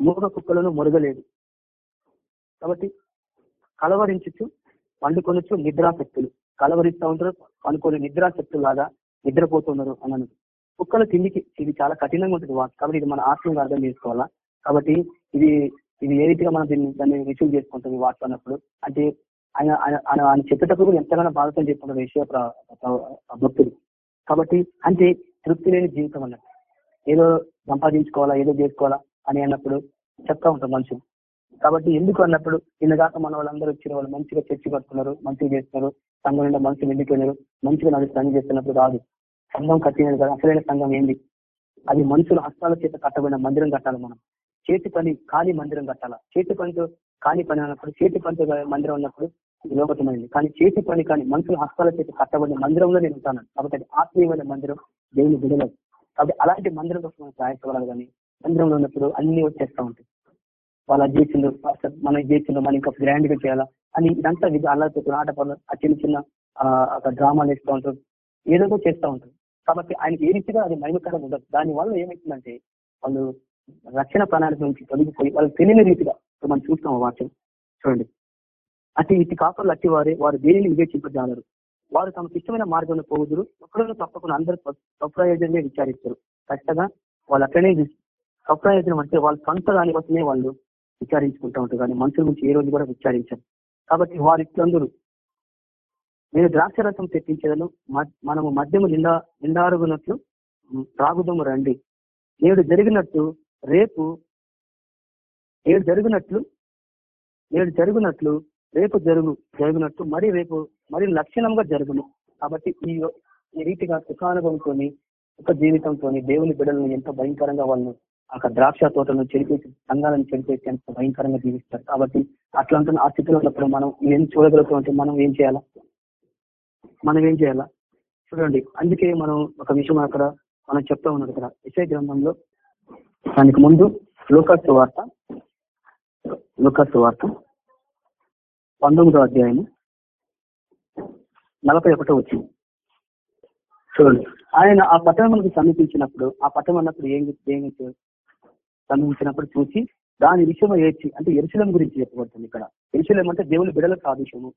మూగ కుక్కలను మురగలేదు. కాబట్టి కలవరించచ్చు పండుకొనొచ్చు నిద్రాశక్తులు. కలవరిస్తూ ఉంటారు అనుకోని నిద్రాశక్తులు లాగా నిద్రపోతున్నారు అన్నాను. కుక్కలు తిండికి ఇది చాలా కఠినంగా ఉంటుంది కాబట్టి ఇది మన ఆత్మగా అర్థం చేసుకోవాలా? కాబట్టి ఇది ఇది ఏ రీతిగా మనం దీన్ని దాన్ని రిసీవ్ చేసుకుంటుంది వాక్ అన్నప్పుడు? అంటే ఆయన ఆయన ఆయన చెప్పేటప్పుడు ఎంతగానో బాధతో చెప్పుకుంటారు విషయ భక్తులు కాబట్టి అంటే తృప్తి లేని జీవితం అన్నట్టు. ఏదో సంపాదించుకోవాలా ఏదో చేసుకోవాలా అని అన్నప్పుడు చెప్తా ఉంటాం మనుషులు. కాబట్టి ఎందుకు అన్నప్పుడు కాక మన వాళ్ళందరూ వచ్చిన వాళ్ళు మంచిగా చర్చి కట్టుకున్నారు మంచిగా చేస్తున్నారు సంఘం నిండా మనుషులు వెళ్ళిపోయినారు మంచిగా నడుస్తూ చేస్తున్నప్పుడు రాదు సంఘం కట్టినది కదా. అసలైన సంఘం ఏంది? అది మనుషుల హస్తాల చేత కట్టబడిన మందిరం కట్టాలి మనం. చేతి పని ఖాళీ మందిరం కట్టాలా? చేతి పనితో ఖాళీ పని అన్నప్పుడు చేతి పనితో మందిరం ఉన్నప్పుడు ఇది కానీ చేతి పని కానీ మనుషుల హస్తాల చేతి కట్టబడిన మందిరంలో నేను ఉంటాను. కాబట్టి అది ఆత్మీయమైన మందిరం దేవుని బిడలేదు కాబట్టి అలాంటి మందిరం కోసం మనం ప్రయాసపడాలి కానీ మందిరంలో ఉన్నప్పుడు అన్ని వచ్చేస్తా ఉంటాయి. వాళ్ళ చేసిండు మనం జీవితంలో మనం ఇంకా గ్రాండ్గా చేయాలా అని ఇదంతా విధి అల్లతో ఆట పనులు ఆ చిన్న చిన్న డ్రామాలు వేస్తూ ఉంటారు ఏదో చేస్తూ ఉంటారు కాబట్టి ఆయనకి ఏ రీతిగా అది మహిమకరం ఉండదు. దాని వల్ల ఏమవుతుందంటే వాళ్ళు రక్షణ ప్రణాళిక నుంచి తొలగిపోయి వాళ్ళు తెలియని రీతిగా ఇప్పుడు మనం చూస్తాం వాక్యం. చూడండి. అతి ఇటు కాపర్లు అట్టి వారే వారు దేనిని వివేచింపజాలరు? వారు తమకు ఇష్టమైన మార్గంలో పోగుదురు ఒకరిని తప్పకుండా అందరూ స్వప్రయోజనమే విచారిస్తారు. ఖచ్చితంగా వాళ్ళు అట్లనే స్వప్రయోజనం అంటే వాళ్ళ సొంత దానికోసమే వాళ్ళు విచారించుకుంటూ ఉంటారు. కానీ మనుషుల గురించి ఏ రోజు కూడా విచారించారు. కాబట్టి వారి ఇట్లందరూ. నేను ద్రాక్షరసం తెప్పించేదను మనము మద్యము నిండా నిండారుగునట్లు త్రాగుదము రండి. నేడు జరిగినట్టు రేపు నేడు జరిగినట్లు నేడు జరిగినట్లు రేపు జరుగు జరుగునట్టు మరి రేపు మరి లక్షణంగా జరుగును. కాబట్టి ఈ ఈ రీతిగా సుఖానుభవంతో ఒక జీవితంతో దేవుని బిడ్డలను ఎంతో భయంకరంగా వాళ్ళు ఆ ద్రాక్ష తోటను చెడిపేసి సంఘాలను చెడిపేసి ఎంత భయంకరంగా జీవిస్తారు. కాబట్టి అట్లాంటి ఆ స్థితిలో ఉన్నప్పుడు మనం ఏం చూడగలుగుతామంటే మనం ఏం చేయాలా? మనం ఏం చేయాలా? చూడండి. అందుకే మనం ఒక విషయం అక్కడ మనం చెప్తా ఉన్నాడు ఇక్కడ విషయ గ్రంథంలో దానికి ముందు లోకస్ వార్త లోకస్ వార్త పంతొమ్మిదో అధ్యాయం నలభై ఒకటో వచ్చింది చూడండి. ఆయన ఆ పట్టణములకు సమీపించినప్పుడు ఆ పట్టణం అన్నప్పుడు ఏం ఏం సమీపించినప్పుడు చూసి దాని విషయం ఏడ్చి అంటే ఎరుశలం గురించి చెప్పబడుతుంది ఇక్కడ. ఎరుశలం అంటే దేవుని బిడలకు సాదృశ్యము.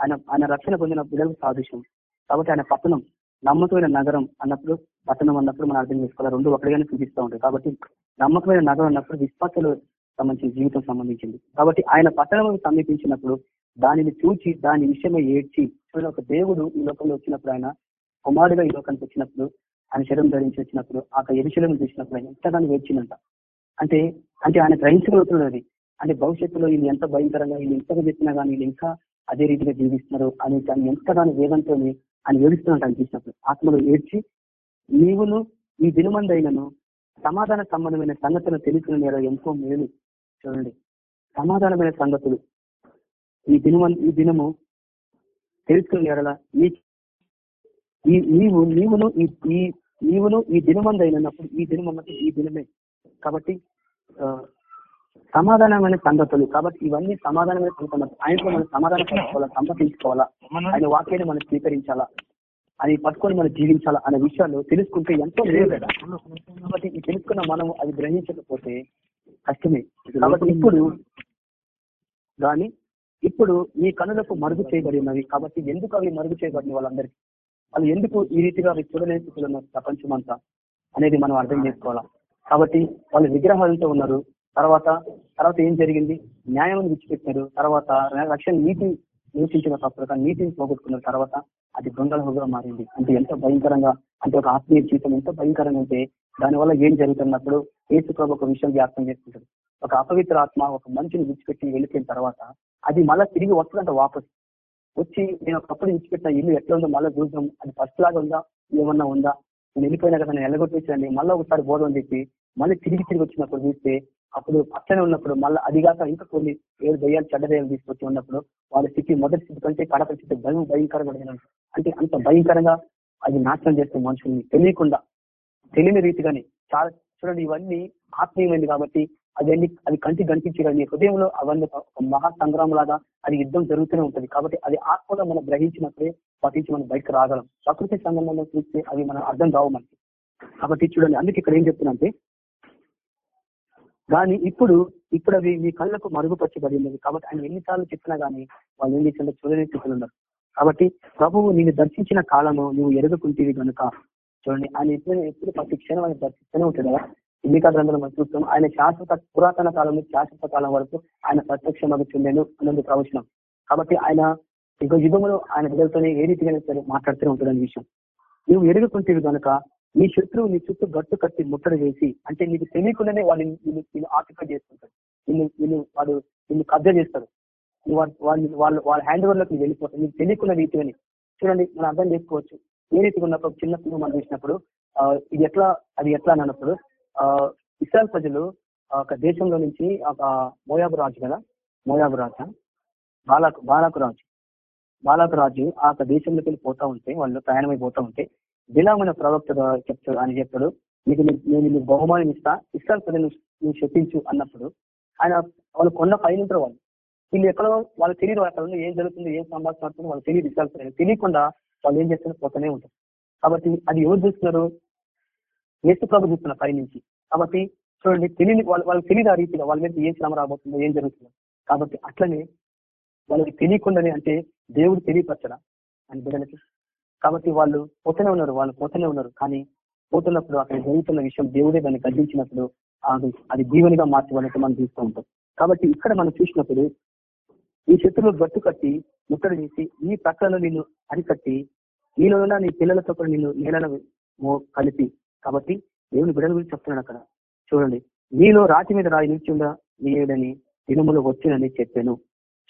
ఆయన ఆయన రక్షణ పొందిన బిడలకు సాదృశ్యం. కాబట్టి ఆయన పట్టణం నమ్మకమైన నగరం అన్నప్పుడు పట్టణం అన్నప్పుడు మనం అర్థం చేసుకోవాలి. రెండు ఒకటిగానే చూపిస్తూ ఉంటాయి కాబట్టి నమ్మకమైన నగరం అన్నప్పుడు విశ్వాసాలు సంబంధించిన జీవితం సంబంధించింది. కాబట్టి ఆయన పట్టణం సమీపించినప్పుడు దానిని చూచి దాని విషయమై ఏడ్చి ఒక దేవుడు ఈ లోకంలో వచ్చినప్పుడు ఆయన కుమారుడుగా ఈ లోకానికి వచ్చినప్పుడు ఆయన శరీరం ధరించి వచ్చినప్పుడు ఆ ఎరుశలను చూసినప్పుడు ఆయన ఎంతగానో ఏడ్చిందంట. అంటే అంటే ఆయన గ్రహించగలుగుతున్నాడు అది. అంటే భవిష్యత్తులో వీళ్ళు ఎంత భయంకరంగా వీళ్ళు ఎంతగా చెప్పినా కానీ వీళ్ళు ఇంకా అదే రీతిగా జీవిస్తున్నారు అని దాన్ని ఎంతగానో వేగంతో అని ఏడుస్తున్నట్టు అని చూసినప్పుడు ఆత్మలో ఏడ్చి నీవును ఈ దినమందైనను సమాధాన సంబంధమైన సంగతులు తెలుసుకున్న నేర ఎంతో మేలు. చూడండి. సమాధానమైన సంగతులు. ఈ దినమ ఈ దినము తెలుసుకునే ఈ నీవు నీవును ఈ నీవును ఈ దినమందైనప్పుడు ఈ దినం ఈ దినమే. కాబట్టి సమాధానమైన సంగతులు కాబట్టి ఇవన్నీ సమాధానమైన సంగతులు ఆయనతో మనం సమాధానం పడుకోవాలా సంపతించుకోవాలా ఆయన వాక్యాన్ని మనం స్వీకరించాలా? అది పట్టుకొని మనం జీవించాలా? అనే విషయాలు తెలుసుకుంటే ఎంతో లేదు కదా. కాబట్టి ఈ తెలుసుకున్న మనం అది గ్రహించకపోతే కష్టమే. కాబట్టి ఇప్పుడు కానీ ఇప్పుడు మీ కనులకు మరుగు చేయబడి ఉన్నవి కాబట్టి ఎందుకు అవి మరుగు చేయబడిన వాళ్ళందరికీ? వాళ్ళు ఎందుకు ఈ రీతిగా అవి చూడలేని స్థితిలో ప్రపంచం అంతా అనేది మనం అర్థం చేసుకోవాలా? కాబట్టి వాళ్ళు విగ్రహాలతో ఉన్నారు. తర్వాత తర్వాత ఏం జరిగింది? న్యాయం విడిచిపెట్టారు తర్వాత రక్షణ నీతి నివసించిన తప్పుడు నీతిని పోగొట్టుకున్న తర్వాత అది హోగా మారింది. అంటే ఎంత భయంకరంగా అంటే ఒక ఆత్మీయ జీవితం ఎంత భయంకరంగా ఉంటే దానివల్ల ఏం జరుగుతున్నప్పుడు ఏసుప్రభు ఒక విషయం వ్యాప్తం చేసుకుంటాడు. ఒక అపవిత్ర ఆత్మ ఒక మనిషిని విడిచిపెట్టి వెళ్ళిపోయిన తర్వాత అది మళ్ళీ తిరిగి వస్తుందంట వాపస్. వచ్చి నేను ఒకప్పుడు విడిచిపెట్టిన ఇల్లు ఎట్లా ఉందో మళ్ళీ చూద్దాం. అది ఫస్ట్ లాగా ఉందా? ఏమన్నా ఉందా? నేను వెళ్ళిపోయినా కదా నేను ఎల్లగొట్టేసండి మళ్ళీ ఒకసారి బోధం చెప్పి మళ్ళీ తిరిగి తిరిగి వచ్చినప్పుడు చూస్తే అప్పుడు పక్కనే ఉన్నప్పుడు మళ్ళీ అదిగాక ఇంకా కొన్ని ఏడు దయ్యాలు చెడ్డ దయ్యాలు తీసుకొచ్చి ఉన్నప్పుడు వాళ్ళ స్థితి మొదటి స్థితి కంటే కడప స్థితి భయం భయంకరంగా అంటే అంత భయంకరంగా అది నాశనం చేస్తే మనుషుల్ని తెలియకుండా తెలియని రీతిగానే చాలా చూడండి ఇవన్నీ ఆత్మీయమైంది కాబట్టి అవన్నీ అది కంటి కనిపించి కానీ హృదయంలో అవన్నీ మహా సంగ్రామం లాగా అది యుద్ధం జరుగుతూనే ఉంటుంది. కాబట్టి అది ఆత్మలో మనం గ్రహించినప్పుడే పఠించి మనం బయటకు రాగలం. ప్రకృతి సంబంధంలో చూస్తే అవి మనం అర్థం కావు మనకి. కాబట్టి చూడండి అందుకే ఇక్కడ ఏం చెప్తున్నా అంటే కానీ ఇప్పుడు ఇప్పుడు అవి మీ కళ్ళకు మరుగుపరచబడి ఉన్నది కాబట్టి ఆయన ఎన్నిసార్లు చెప్పినా గానీ వాళ్ళు ఏం చేసిన చూడని స్థితిలో ఉన్నారు. కాబట్టి ప్రభువు నేను దర్శించిన కాలము నువ్వు ఎరుగుకుంటేవి కనుక చూడండి ఆయన ఎప్పుడు ఎప్పుడు ప్రతి క్షణం ఆయన దర్శిస్తూనే ఉంటాడు కదా. ఎన్నిక గ్రంథంలో మనం చూస్తాం ఆయన శాశ్వత పురాతన కాలం శాశ్వత కాలం వరకు ఆయన ప్రత్యక్ష చెందాను అన్నది ప్రవచనం. కాబట్టి ఆయన ఇంకో యుగంలో ఆయన బిడ్డలతోనే ఏ రీతిగా సరే మాట్లాడుతూనే అనే విషయం. నువ్వు ఎరుగుకుంటేవి కనుక నీ శత్రువు నీ చుట్టూ గట్టు కట్టి ముట్టడి వేసి అంటే నీకు తెలియకుండానే వాళ్ళు నిన్ను ఆక్యుపై చేసుకుంటారు నిన్ను నిన్ను వాడు నిన్ను కబ్జా చేస్తారు వాళ్ళు వాళ్ళు వాళ్ళ హ్యాండ్ ఓవర్లోకి వెళ్ళిపోతారు నీకు తెలియకుండా రీతిగాని చూడండి మనం అర్థం చేసుకోవచ్చు. ఏ రీతిగా ఉన్నప్పుడు చిన్న పువ్వు మనం చూసినప్పుడు ఆ, ఇది ఎట్లా అది ఎట్లా అని అన్నప్పుడు ఆ ఇస్రాయల్ ప్రజలు ఒక దేశంలో నుంచి ఒక మోయాబు రాజు కదా మోయాబు రాజు బాలాకు బాలాకు రాజు. బాలాకు రాజు ఆ దేశంలోకి వెళ్ళి పోతా ఉంటే వాళ్ళు ప్రయాణమై పోతా ఉంటే బిలామైన ప్రవక్త చెప్తాడు అని చెప్పాడు. నీకు నేను నీకు బహుమానం ఇస్తా. ఇస్తాను ప్రజలు నువ్వు చెప్పించు అన్నప్పుడు ఆయన వాళ్ళు కొన్న పైన ఉంటారు వాళ్ళు. వీళ్ళు ఎక్కడో వాళ్ళకి తెలియదు అక్కడ ఏం జరుగుతుంది ఏం సంభాషణ వాళ్ళు తెలియదు ఇస్తాను తెలియకుండా వాళ్ళు ఏం చేస్తున్నారు పోతూనే ఉంటారు. కాబట్టి అది ఎవరు చూస్తున్నారు? యేసు ప్రభు చూస్తున్నారు పై నుంచి కాబట్టి చూడండి తెలియని వాళ్ళు వాళ్ళకి తెలియదు ఆ రీతిలో వాళ్ళ మీద ఏం శ్రమ రాబోతుందో ఏం జరుగుతుందో. కాబట్టి అట్లనే వాళ్ళకి తెలియకుండానే అంటే దేవుడు తెలియపరచడా అని బిడ్డలకి కాబట్టి వాళ్ళు పోతూనే ఉన్నారు వాళ్ళు పోతూనే ఉన్నారు. కానీ పోతున్నప్పుడు అక్కడ జరుగుతున్న విషయం దేవుడే దాన్ని గద్దించినప్పుడు అది అది దీవెనిగా మార్చబడినట్టు మనం చూస్తూ ఉంటాం. కాబట్టి ఇక్కడ మనం చూసినప్పుడు ఈ శత్రువులు గట్టు కట్టి ముట్టడి చేసి ఈ ప్రక్కన నిన్ను అరికట్టి నీలో ఉన్న నీ పిల్లలతో కూడా నిన్ను నేలను కలిపి. కాబట్టి దేవుని బిడ్డల గురించి చెప్తున్నాడు అక్కడ. చూడండి నీలో రాతి మీద రాయి నిల్చుండా నీడని దినములు వచ్చినని చెప్పాను.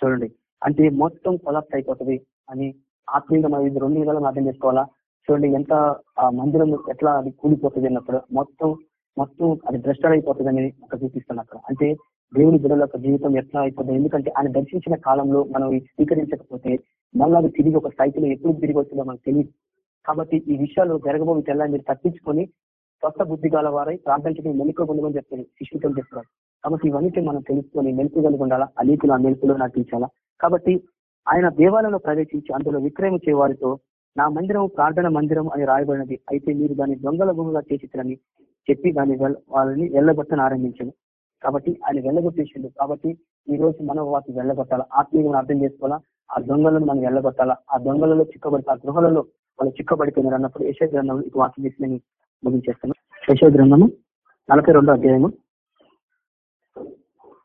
చూడండి అంటే మొత్తం కొలాప్స్ అయిపోతుంది అని ఆత్మీయంగా మనం ఇది రెండు విధాలుగా అర్థం చేసుకోవాలా? చూడండి ఎంత ఆ మందిరం ఎట్లా అది కూలిపోతుంది అన్నప్పుడు మొత్తం మొత్తం అది భ్రష్టాలు అయిపోతుంది అని అక్కడ చూపిస్తాను అక్కడ. అంటే దేవుని బిడ్డల యొక్క జీవితం ఎట్లా అయిపోతుంది ఎందుకంటే ఆయన దర్శించిన కాలంలో మనం స్వీకరించకపోతే మళ్ళీ అది తిరిగి ఒక సైకిల్ ఎప్పుడు తిరిగి వచ్చిందో మనకు తెలియదు కాబట్టి ఈ విషయాలు జరగబోవి తెల్లని మీరు తప్పించుకొని కొత్త బుద్ధి గల వారై ప్రాంతానికి మెలుకు చెప్తారు శిష్యులతో చెప్తారు కాబట్టి ఇవన్నీ మనం తెలుసుకొని మెలుపు కలిగి ఉండాలా అనేకులు ఆ మెలుపులో నటించాలా కాబట్టి ఆయన దేవాలయంలో ప్రవేశించి అందులో విక్రయం వారితో నా మందిరం ప్రార్థన మందిరం అని రాయబడినది. అయితే మీరు దాన్ని దొంగల భూమిగా చేసిరని చెప్పి దాన్ని వాళ్ళని వెళ్ళగొట్టని ఆరంభించాను. కాబట్టి ఆయన వెళ్ళగొట్టేసిండు కాబట్టి ఈ రోజు మనం వాటిని వెళ్ళగొట్టాలా మనం అర్థం చేసుకోవాలా? ఆ దొంగలను మనం వెళ్ళగొట్టాలా ఆ దొంగలలో చిక్కబడి ఆ గృహలలో వాళ్ళు చిక్కబడిపోయినారు అన్నప్పుడు యశో గ్రంథం ఇక వాక్యం చేసి నేను ముగించేస్తాను. యశో గ్రంథము నలభై రెండో అధ్యాయము.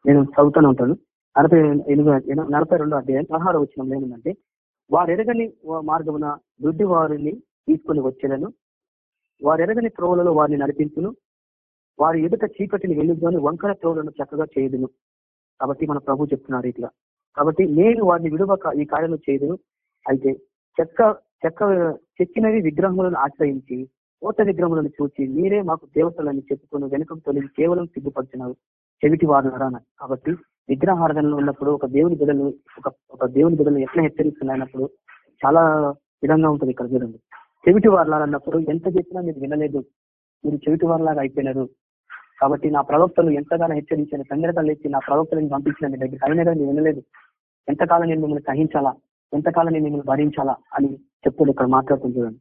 నేను చదువుతూనే ఉంటాను. నలభై ఎనిమిది నలభై రెండో అధ్యాయం పదహారు వచ్చిన ఏముందంటే వారెరగని మార్గమున దొడ్డి వారిని తీసుకుని వచ్చేలను వారెరగని త్రోవలలో వారిని నడిపించును. వారి ఎదుట చీకటిని వెలుగుని వంకర త్రోవలను చక్కగా చేయదును. కాబట్టి మన ప్రభు చెప్తున్నారు ఇట్లా. కాబట్టి నేను వారిని విడువక ఈ కార్యం చేయదును. అయితే చెక్క చెక్క చెక్కినవి విగ్రహములను ఆశ్రయించి ఓత విగ్రహములను చూచి మీరే మాకు దేవతలని చెప్పుకుని వెనుకకు తొలగి కేవలం సిగ్గుపడుతున్నారు చెవిటి వారు కాబట్టి విగ్రహారాధనలో ఉన్నప్పుడు ఒక దేవుని బిడ్డలు ఒక దేవుని బిడ్డలు ఎట్లా హెచ్చరిస్తున్నాయన్నప్పుడు చాలా విధంగా ఉంటుంది ఇక్కడ చూడండి. చెవిటి వారులాగా అన్నప్పుడు ఎంత చెప్పినా మీరు వినలేదు. మీరు చెవిటి వారిలాగా అయిపోయినారు. కాబట్టి నా ప్రవక్తలు ఎంతగానో హెచ్చరించాను సందర్భాలు ఇచ్చి నా ప్రవక్తలను పంపించిన మీ దగ్గర అయినా మీరు వినలేదు. ఎంతకాలం నేను మిమ్మల్ని సహించాలా? ఎంతకాలం నేను మిమ్మల్ని భరించాలా అని చెప్తాడు ఇక్కడ మాట్లాడుతుంది చూడండి.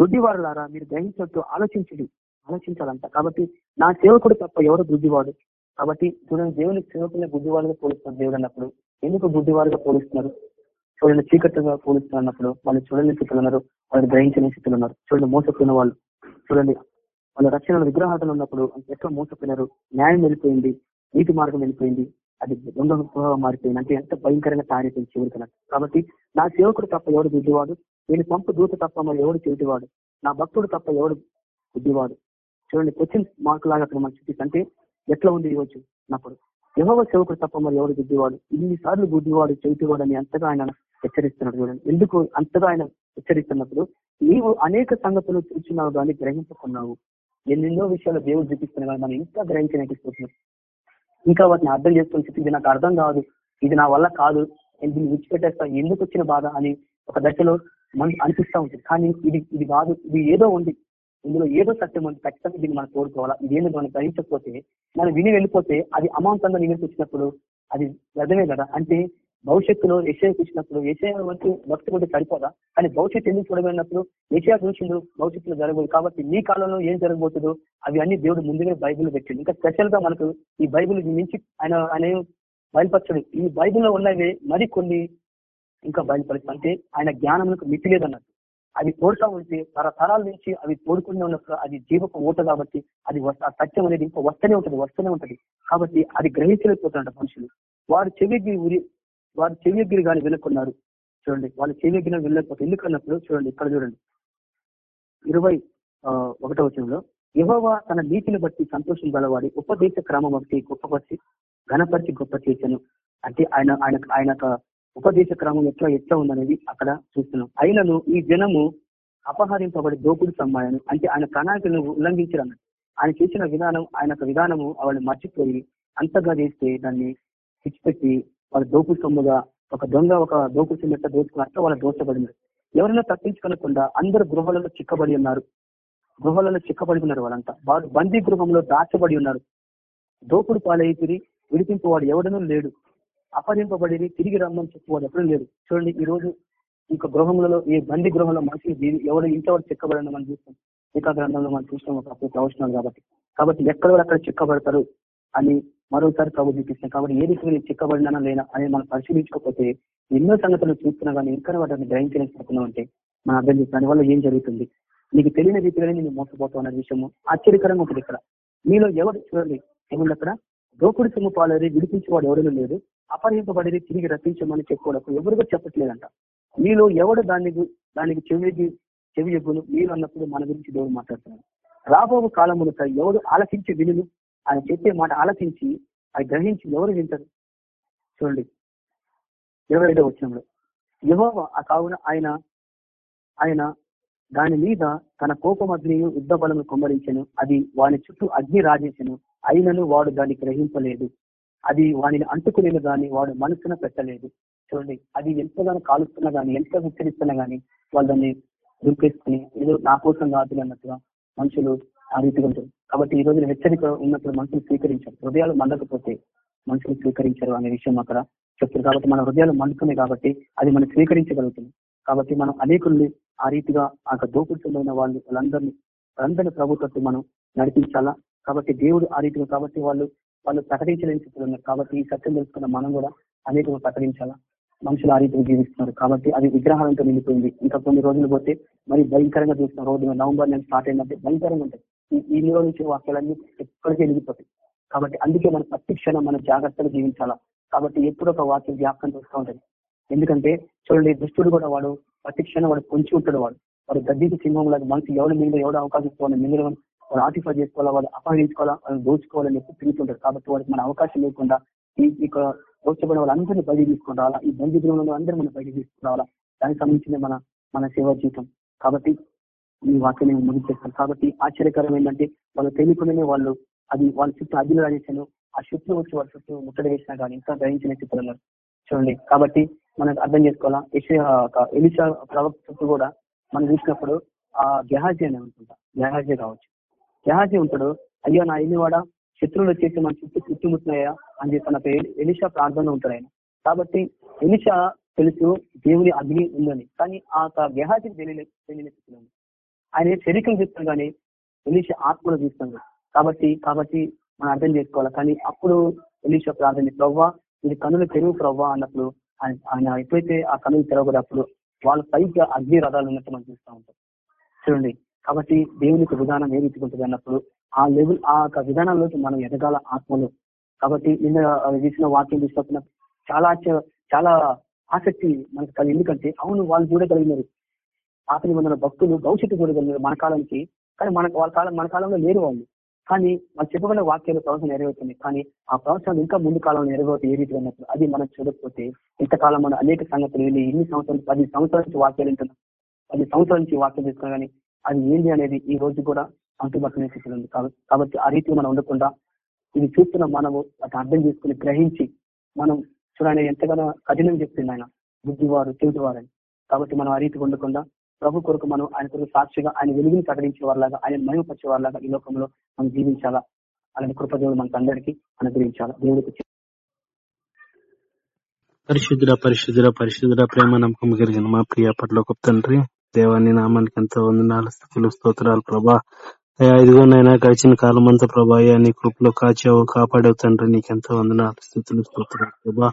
గుడ్డివారులారా మీరు గ్రహించట్టు ఆలోచించండి. ఆలోచించాలంట. కాబట్టి నా సేవకుడు తప్ప ఎవరు గుడ్డివాడు? కాబట్టి చూడండి దేవుని సేవకుని గుడ్డివాడుగా పోలుస్తున్నారు దేవుడు అన్నప్పుడు ఎందుకు గుడ్డివాడుగా పోలుస్తున్నారు? చూడండి చీకట్టుగా పోలుస్తున్నారు అన్నప్పుడు వాళ్ళు చూడని స్థితిలో ఉన్నారు వాళ్ళు గ్రహించని స్థితిలో ఉన్నారు. చూడండి మోసపోయిన వాళ్ళు. చూడండి వాళ్ళ రక్షణ విగ్రహాలు ఉన్నప్పుడు ఎట్లా మోసపోయినారు న్యాయం వెళ్ళిపోయింది నీతి మార్గం వెళ్ళిపోయింది అది దొంగ మారిపోయింది అంటే ఎంత భయంకరంగా తయారైపోయింది చివరికి కాబట్టి నా సేవకుడు తప్ప ఎవడు బుద్ధివాడు? నేను పంపు దూత తప్ప మరి ఎవడు చెవిటివాడు నా భక్తుడు తప్ప ఎవడు బుద్ధివాడు? చూడండి క్వశ్చన్ మార్క్ లాగా అక్కడ మన చూపిస్తే అంటే ఎట్లా ఉంది ఇవ్వచ్చు అన్నప్పుడు యహోవ సేవకుడు తప్ప మరి ఎవరు గుడ్డివాడు? ఇన్ని సార్లు గుడ్డివాడు చెవిటివాడు అని అంతగా ఆయన హెచ్చరిస్తున్నాడు చూడండి. ఎందుకు అంతగా ఆయన హెచ్చరిస్తున్నప్పుడు? నీవు అనేక సంగతులు చూస్తున్నావు కానీ గ్రహించుకున్నావు ఎన్నెన్నో విషయాలు దేవుడు చూపిస్తున్నావు కానీ మనం ఇంకా చూస్తున్నాం ఇంకా వాటిని అర్థం చేసుకుని చెప్పి ఇది నాకు అర్థం కాదు. ఇది నా వల్ల కాదు. నేను దీన్ని విడిచిపెట్టేస్తా. ఎందుకు వచ్చిన బాధ అని ఒక దశలో మనకు అనిపిస్తా ఉంటుంది. కానీ ఇది ఇది కాదు. ఇది ఏదో ఉంది. ఇందులో ఏదో సత్యం ఉంది. ఖచ్చితంగా దీన్ని మనం కోరుకోవాలా? ఇదేంటి మనం గ్రహించకపోతే మనం విని వెళ్ళిపోతే అది అమాంతంగా నిమికి వచ్చినప్పుడు అది వ్యర్థమే కదా? అంటే భవిష్యత్తులో ఏషియా చూసినప్పుడు ఏషియా వంటి భక్తి సరిపోదా? కానీ భవిష్యత్తు ఎందుకు చూడబడినప్పుడు ఏషియా చూసిండు భవిష్యత్తులో జరగదు కాబట్టి మీ కాలంలో ఏం జరగబోతుందో అవి అన్ని దేవుడు ముందుగా బైబిల్ పెట్టిండు. ఇంకా స్పెషల్గా మనకు ఈ బైబిల్ మించి ఆయన ఆయన బయలుపరచడు. ఈ బైబుల్లో ఉన్నవి మరి కొన్ని ఇంకా బయలుపరచు అంటే ఆయన జ్ఞానములకు మితి లేదన్నట్టు అది తోడుతా ఉంటే తరతరాల నుంచి అవి తోడుకునే ఉన్నప్పుడు అది జీవక ఓట కాబట్టి అది వస్త- ఆ సత్యం అనేది ఇంకా వస్తూనే ఉంటది వస్తూనే ఉంటది. కాబట్టి అది గ్రహించలేకపోతున్నారు మనుషులు. వారు చెవిగి ఉరి వారు చెవిగిరి కానీ వెళ్ళకున్నారు. చూడండి వాళ్ళు చెవిగిన వెళ్ళకపోతే ఎందుకన్నప్పుడు చూడండి ఇక్కడ చూడండి. ఇరవై ఆ, ఒకటో వచనంలో యెహోవా తన నీతిని బట్టి సంతోషం గలవాడి ఉపదేశ క్రమం బట్టి గొప్పపరిచి ఘనపరిచి గొప్ప చేశాను అంటే ఆయన ఆయన ఆయన ఉపదేశ క్రమం ఎట్లా ఎట్లా ఉందనేది అక్కడ చూస్తున్నాం. అయినను ఈ జనము అపహరింపబడి దోపుడు సమ్మాయను అంటే ఆయన ప్రణాళికను ఉల్లంఘించడం ఆయన చేసిన విధానం ఆయన విధానము వాళ్ళు మర్చిపోయి అంతగా చేస్తే దాన్ని పిచ్చిపెట్టి వాళ్ళ దోపుడు సొమ్ముగా ఒక దొంగ ఒక దోపుడు సొమ్ము ఎట్లా దోచుకున్నట్టు వాళ్ళు దోచబడినారు ఎవరైనా తప్పించుకోకుండా అందరు గృహాలలో చిక్కబడి ఉన్నారు. గృహాలలో చిక్కబడి ఉన్నారు వాళ్ళంతా. వారు బందీ గృహంలో దాచబడి ఉన్నారు. దోపుడు పాలైతిరి విడిపింపు వాడు ఎవడనూ లేడు. అపహరింపబడి తిరిగి రమ్మని చెప్పుకోవడం ఎప్పుడూ లేదు. చూడండి ఈ రోజు ఇంక గృహములలో ఏ బండి గృహంలో మనుషులు ఎవరు ఇంతవరకు ఇంట్లో మనం చూస్తాం. ఏకా గ్రంథంలో మనం చూస్తాం ఒక ప్రవచనాలు కాబట్టి. కాబట్టి ఎక్కడ అక్కడ చిక్కబడతారు అని మరోసారి ప్రభు చూపిస్తాం కాబట్టి ఏ రీతిగా నేను చిక్కబడినా లేనా అని మనం పరిశీలించకపోతే ఎన్నో సంగతులు చూస్తున్నా కానీ ఇంకా వాటిని గ్రహించలేకపోతున్నాం అంటే మన అర్థం చేసి దానివల్ల ఏం జరుగుతుంది? నీకు తెలియని రీతిగానే నేను మోసపోతావు అనే విషయము ఆశ్చర్యకరంగా ఉంటుంది ఇక్కడ. మీలో ఎవరు చూడండి ఏముంది అక్కడ? దోకుడు సొమ్ము పాలరి విడిపించేవాడు ఎవరైనా లేదు అపహరింపబడి తిరిగి రప్పించమని చెప్పుకోవడం ఎవరు చెప్పట్లేదంట. మీలో ఎవడు దానికి దానికి చెవి చెవి చెప్పును మీరు అన్నప్పుడు మన గురించి దేవుడు మాట్లాడుతున్నాడు. రాబో కాలములు ఎవడు ఆలకించి వినులు ఆయన చెప్పే మాట ఆలకించి అది గ్రహించి ఎవరు వింటారు? చూడండి. ఇరవై ఐదో వచ్చినప్పుడు యహోవ ఆ కావున ఆయన ఆయన దాని మీద తన కోపం అగ్నియు యుద్ధ బలము కొమ్మరించను. అది వాని చుట్టూ అగ్ని రాజేసను. అయినను వాడు దాన్ని గ్రహింపలేదు. అది వాడిని అంటుకునేను గాని వాడు మనసున పెట్టలేదు. చూడండి అది ఎంతగానో కాలుస్తున్నా గానీ ఎంత హెచ్చరిస్తున్నా గానీ వాళ్ళు దాన్ని దుర్పేసుకుని ఏదో నా కోసం కాదు అన్నట్టుగా మనుషులు ఆ రీతిగా ఉంటారు. కాబట్టి ఈ రోజున హెచ్చరిక ఉన్నప్పుడు మనుషులు స్వీకరించారు. హృదయాలు మండకపోతే మనుషులు స్వీకరించారు అనే విషయం అక్కడ చెప్తారు. కాబట్టి మన హృదయాలు మండుతున్నాయి కాబట్టి అది మనం స్వీకరించగలుగుతుంది కాబట్టి మనం అనేకుల్ని ఆ రీతిగా ఆ దోపుడుతులైన వాళ్ళు వాళ్ళందరినీ వాళ్ళందరినీ ప్రభుత్వం మనం నడిపించాలా? కాబట్టి దేవుడు ఆ రీతిగా కాబట్టి వాళ్ళు వాళ్ళు ప్రకటించలేని స్థితిలో ఉన్నారు. కాబట్టి ఈ సత్యం తెలుసుకున్న మనం కూడా అనేకంగా ప్రకటించాలా? మనుషులు ఆ రీతిగా జీవిస్తున్నారు. కాబట్టి అది విగ్రహాలతో నిండిపోయింది. ఇంకా కొన్ని రోజులు పోతే మరి భయంకరంగా చూసిన రోజు నవంబర్ నెల స్టార్ట్ అయినట్టే భయంకరంగా ఉంటాయి. ఈ- ఈ నెల నుంచి వాక్యాలన్నీ ఎక్కడికి వెళ్ళిపోతాయి కాబట్టి అందుకే మనం ప్రతి క్షణం మన జాగ్రత్తగా జీవించాలా? కాబట్టి ఎప్పుడు ఒక వాక్యం జ్ఞాపకం చేస్తూ ఉంటుంది. ఎందుకంటే చూడండి దుష్టుడు కూడా వాడు ప్రతి క్షణం వాడు పొంచి ఉంటాడు వాడు. వాడు గడ్డికి సింహం లాగా మనసు ఎవరి మీద ఎవడు అవకాశం ఇసుకోవాలి మిగిలిన వాళ్ళు ఆటిఫై చేసుకోవాలా వాళ్ళు అపహరించుకోవాలా వాళ్ళు దోచుకోవాలని చెప్పి తిరుగుతుంటారు. కాబట్టి వాళ్ళకి మన అవకాశం లేకుండా ఈ ఇక్కడ దోచబడిన వాళ్ళందరినీ బయట తీసుకుని రావాలా ఈ బంధు గృహంలో అందరూ మనం బయట తీసుకురావాలా దానికి సంబంధించిన మన మన సేవా జీవితం. కాబట్టి ఈ వాక్యం ముందు చేస్తాను. కాబట్టి ఆశ్చర్యకరం ఏంటంటే వాళ్ళు తెలియకుండానే వాళ్ళు అది వాళ్ళ చుట్టూ అగ్ని రాజేశాను ఆ చుట్టూ వచ్చి వాళ్ళ చుట్టూ ముట్టడి వేసినా కానీ ఇంకా గ్రహించిన చిత్రంలో చూడండి. కాబట్టి మనకు అర్థం చేసుకోవాలా ఎలిషా ప్రవక్త చుట్టూ కూడా మనం చూసినప్పుడు ఆ గెహాజీ అని అనుకుంటా. గెహాజీ కావచ్చు. గెహాజీ ఉంటాడు అయ్యో నా ఎన్నివాడ శత్రువులు వచ్చేసి మన చుట్టూ చుట్టుముట్టినాయా? అని చెప్పి తన పేరు ఎలిషా ప్రార్థన ఉంటాడు ఆయన. కాబట్టి ఎలిషా తెలుసు దేవుని అగ్ని ఉందని కానీ ఆ గెహాజీ తెలియలేదు తెలియని ఉంది. ఆయన శరీరం చూస్తాం కానీ ఎలిషా ఆత్మలో చూస్తాడు. కాబట్టి కాబట్టి మనం అర్థం చేసుకోవాలి. కానీ అప్పుడు ఎలిషా ప్రార్థన ప్రవ్వా ఇది కనులు తెరువు ప్రవ్వా అన్నప్పుడు ఆయన- ఎప్పుడైతే ఆ కనులు తెరవబడప్పుడు వాళ్ళ పైగా అగ్ని రథాలు ఉన్నట్టు మనం చూస్తూ ఉంటాం. చూడండి. కాబట్టి దేవుని యొక్క విధానం ఏ రీతిగా ఉంటుంది అన్నప్పుడు ఆ లెవెల్ ఆ యొక్క విధానంలోకి మనం ఎదగాల ఆత్మలో. కాబట్టి నిన్న చేసిన వాక్యం తీసుకొచ్చిన చాలా చాలా ఆసక్తి మనకు కలిగి ఎందుకంటే అవును వాళ్ళు చూడగలిగినారు. ఆతని మన భక్తులు భవిష్యత్తు చూడగలిగినారు మన కాలానికి. కానీ మన వాళ్ళ కాలం మన కాలంలో లేరు వాళ్ళు. కానీ వాళ్ళు చెప్పకుండా వాక్యాలు ప్రవచనం నెరవేరుతున్నాయి. కానీ ఆ ప్రవచనాలు ఇంకా ముందు కాలంలో నెరవేరుతాయి ఏ రీతిగా ఉన్నప్పుడు అది మనం చూడకపోతే ఇంతకాలం మనం అనేక సంగతులు వెళ్ళి ఎన్ని సంవత్సరాలు పది సంవత్సరాల నుంచి వాక్యాలు వింటున్నాం. పది సంవత్సరాల నుంచి వాక్యం తీసుకున్నా కానీ అది ఏంటి అనేది ఈ రోజు కూడా అంటుబట్టనే స్థితిలో ఉంది. కాబట్టి ఆ రీతిలో మనం ఉండకుండా ఇది చూస్తున్న మనము అది అర్థం చేసుకుని గ్రహించి మనం చూడండి ఎంతగానో కఠినం చెప్తుంది ఆయన. బుద్ధివారు చెవిటివారని. కాబట్టి మనం ఆ రీతి ఉండకుండా ప్రభు కొరకు మనం ఆయన కొరకు సాక్షిగా ఆయన వెలుగుని ప్రకటించే వారిలాగా ఆయన మహిమపరిచే వారిలాగా ఈ లోకంలో మనం జీవించాలా? అలాంటి కృపదేవుడు మనకు అందరికీ అనుగ్రహించాలా? దేవుడికి పరిశుద్ధ పరిశుద్ధుల పరిశుద్ధుడ ప్రేమ నమ్మకం కలిగిన మా ప్రియ పట్ల గొప్ప తండ్రి దేవాన్ని నామానికి ఎంతో వందనాలు స్థితులు స్తోత్రాలు ప్రభా. అయ్యా ఇదిగోనైనా గడిచిన కాలం అంతా ప్రభా అయ్యా నీ కృపలో కాచావు కాపాడావు తండ్రి నీకెంతో వందనాలు స్థితులు స్తోత్రాలు ప్రభా.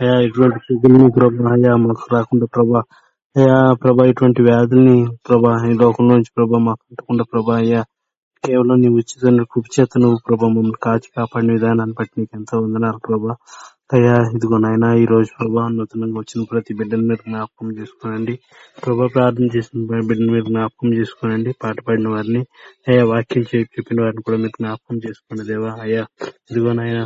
అయ్యా ఇటువంటి చూపుల్ని ప్రభా అయ్యా మాకు రాకుండా ప్రభా. అయ్యా ప్రభా ఇటువంటి వ్యాధుల్ని ప్రభా ఈ లోకంలో నుంచి ప్రభా మాకు అంటకుండా ప్రభా అయ్యా. కేవలం నీ ఉచిత కృప చేత నువ్వు ప్రభా మమ్మల్ని కాచి కాపాడిన విధానాన్ని బట్టి నీకు ఎంతో వందనాలు ప్రభా. అయ్యా ఇదిగో నాయన ఈ రోజు ప్రభా నూతనంగా వచ్చిన ప్రతి బిడ్డను మీరు జ్ఞాపకం చేసుకోనండి. ప్రభా ప్రార్థన చేసిన బిడ్డను మీరు జ్ఞాపకం చేసుకోనండి. పాట పాడిన వారిని అయ్యా వాక్యం చెప్పిన వారిని కూడా మీరు జ్ఞాపకం చేసుకోండి దేవా. అయ్యా ఇదిగో నాయన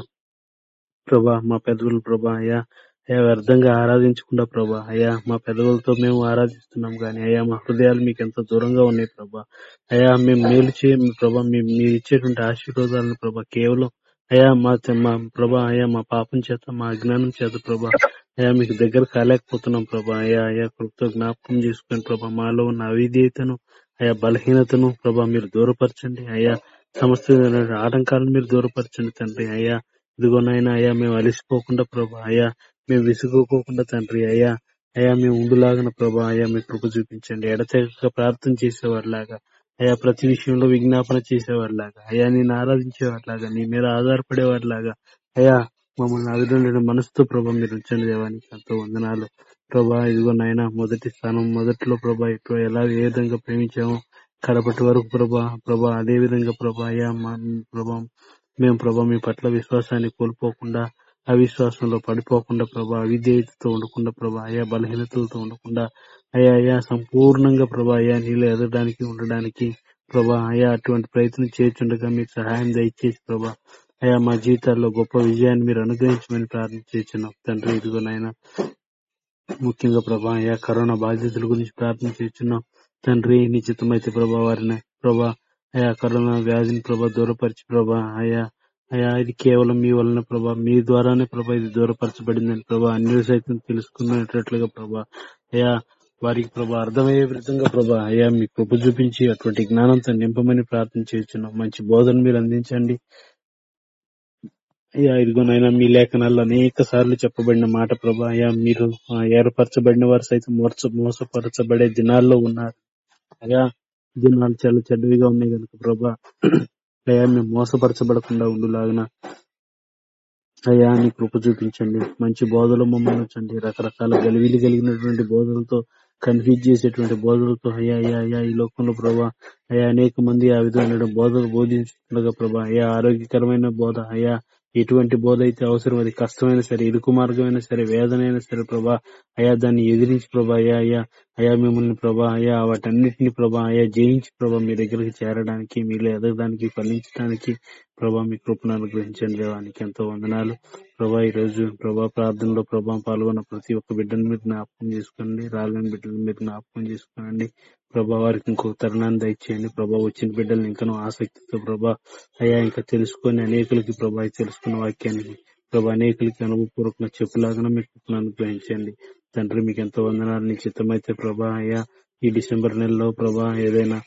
ప్రభా మా పెద్దలు ప్రభా అయ్యా అయ్యా వ్యర్థంగా ఆరాధించకుండా ప్రభా అయ్యా మా పెదవులతో మేము ఆరాధిస్తున్నాం కానీ అయ్యా మా హృదయాలు మీకు ఎంత దూరంగా ఉన్నాయి ప్రభా. అయ్యా మేము మేలు చేయ ప్రభా మేము మీరు ఇచ్చేటువంటి ఆశీర్వాదాలను ప్రభా కేవలం అయ్యా మా మా ప్రభా అయ్యా మా పాపం చేత మా అజ్ఞానం చేత ప్రభా అయ్యా మీకు దగ్గర కాలేకపోతున్నాం ప్రభా అయా అయ్యా కృప్తో జ్ఞాపకం చేసుకుని ప్రభా మాలో ఉన్న అవిధేయతను అయా బలహీనతను ప్రభా మీరు దూరపరచండి అయ్యా సమస్త ఆటంకాలను మీరు దూరపరచండి తండ్రి అయ్యా ఇదిగోనైనా అయ్యా మేము అలిసిపోకుండా ప్రభా అయ్యా మేము విసుగుకోకుండా తండ్రి అయ్యా అయ్యా మేము ఉండులాగిన ప్రభా అయ్యా మీ కృప చూపించండి ఎడతెగక ప్రార్థన చేసేవారిలాగా అయ్యా ప్రతి విషయంలో విజ్ఞాపన చేసేవారిలాగా అయ్యా నేను ఆరాధించేవారిలాగా నీ మీద ఆధారపడేవారిలాగా అయ్యా మమ్మల్ని అభినందన మనసుతో ప్రభా మీరు ఉంచండి దేవానికి ఎంతో వందనాలు. ప్రభా ఇదిగో నాయన మొదటి స్థానం మొదట్లో ప్రభా ఇప్పుడు ఎలా ఏ విధంగా ప్రేమించామో కడపటి వరకు ప్రభా ప్రభా అదే విధంగా ప్రభా అయ్యా మా ప్రభా మేము ప్రభా మీ పట్ల విశ్వాసాన్ని కోల్పోకుండా అవిశ్వాసంలో పడిపోకుండా ప్రభా అవిధేయతతో ఉండకుండా ప్రభా అయా బలహీనతలతో ఉండకుండా అయా అయా సంపూర్ణంగా ప్రభా అయా నీళ్ళు ఎదగడానికి ఉండడానికి ప్రభా అయా అటువంటి ప్రయత్నం చేర్చుండగా మీకు సహాయం దయచేసి ప్రభా అయా మా జీవితాల్లో గొప్ప విజయాన్ని మీరు అనుగ్రహించమని ప్రార్థించున్నాం తండ్రి ఇదిగో నాయన ముఖ్యంగా ప్రభా అయా కరోనా బాధితుల గురించి ప్రార్థన చేస్తున్నాం తండ్రి నిశ్చితమైతే ప్రభా వారిని ప్రభా అయా కరోనా వ్యాధిని ప్రభా దూరపరిచి ప్రభా అయా అయ్యా ఇది కేవలం మీ వలన ప్రభా. మీ ద్వారానే ప్రభా ఇది దూరపరచబడిందని ప్రభా. అన్ని సైతం తెలుసుకున్నట్లుగా ప్రభా. అయ్యా వారికి ప్రభా అర్థమయ్యే విధంగా ప్రభా అయ్యా మీ కృప చూపించి అటువంటి జ్ఞానంతో నింపమని ప్రార్థన చేస్తున్నాం. మంచి బోధన మీరు అందించండి. అయ్యా ఇదిగోనైనా మీ లేఖనాల్లో అనేక సార్లు చెప్పబడిన మాట ప్రభా. అయ్యా మీరు ఏర్పరచబడిన వారు సైతం మోర్చ మోసపరచబడే దినాల్లో ఉన్నారు. అయ్యా దినాలు చాలా చెడ్డవిగా ఉన్నాయి కనుక ప్రభా. అయ్యా మేము మోసపరచబడకుండా ఉండులాగిన అయ్యా నీ కృప చూపించండి. మంచి బోధలు మమ్మల్ని ఉంచండి. రకరకాల గలివిలు కలిగినటువంటి బోధలతో కన్ఫ్యూజ్ చేసేటువంటి బోధలతో అయ్యా అయ్యా అయ్యా ఈ లోకంలో ప్రభా అయ్యా అనేక మంది ఆ విధమైన బోధలు బోధించుతుండగా ప్రభా అయ్యా ఆరోగ్యకరమైన బోధ అయ్యా ఎటువంటి బోధ అయితే అవసరం అది కష్టమైనా సరే ఇరుకు మార్గమైనా సరే వేదన అయినా సరే ప్రభా అయ్యా దాన్ని ఎదిరించి ప్రభా అయ్యా అయ్యా అయా మిమ్మల్ని ప్రభా అయ్యా వాటన్నిటిని ప్రభా అయ్యా జయించి ప్రభా మీ దగ్గరికి చేరడానికి మీలో ఎదగడానికి ఫలించడానికి ప్రభా మీ కృపను అనుగ్రహించండి దేవానికి ఎంతో వందనాలు. ప్రభా ఈ రోజు ప్రభా ప్రార్థనలో ప్రభా పాల్గొన్న ప్రతి ఒక్క బిడ్డను మీరు జ్ఞాపకం చేసుకోండి. రాలేని బిడ్డల మీరు జ్ఞాపకం చేసుకోండి ప్రభా వారికి ఇంకొక తరుణాన్ని దయచేయండి. ప్రభా వచ్చిన బిడ్డలను ఇంకా ఆసక్తితో ప్రభా అయ్యా ఇంకా తెలుసుకొని అనేకులకి ప్రభా తెలుసుకున్న వాక్యాన్ని ప్రభా అనేకులకి అనుభవపూర్వకంగా చెప్పులాగా మీకు కృపను అనుగ్రహించండి. తండ్రి మీకు ఎంతో వందనాలు. నీ చిత్తమైతే ప్రభా అయ్యా ఈ డిసెంబర్ నెలలో ప్రభా ఏదైనా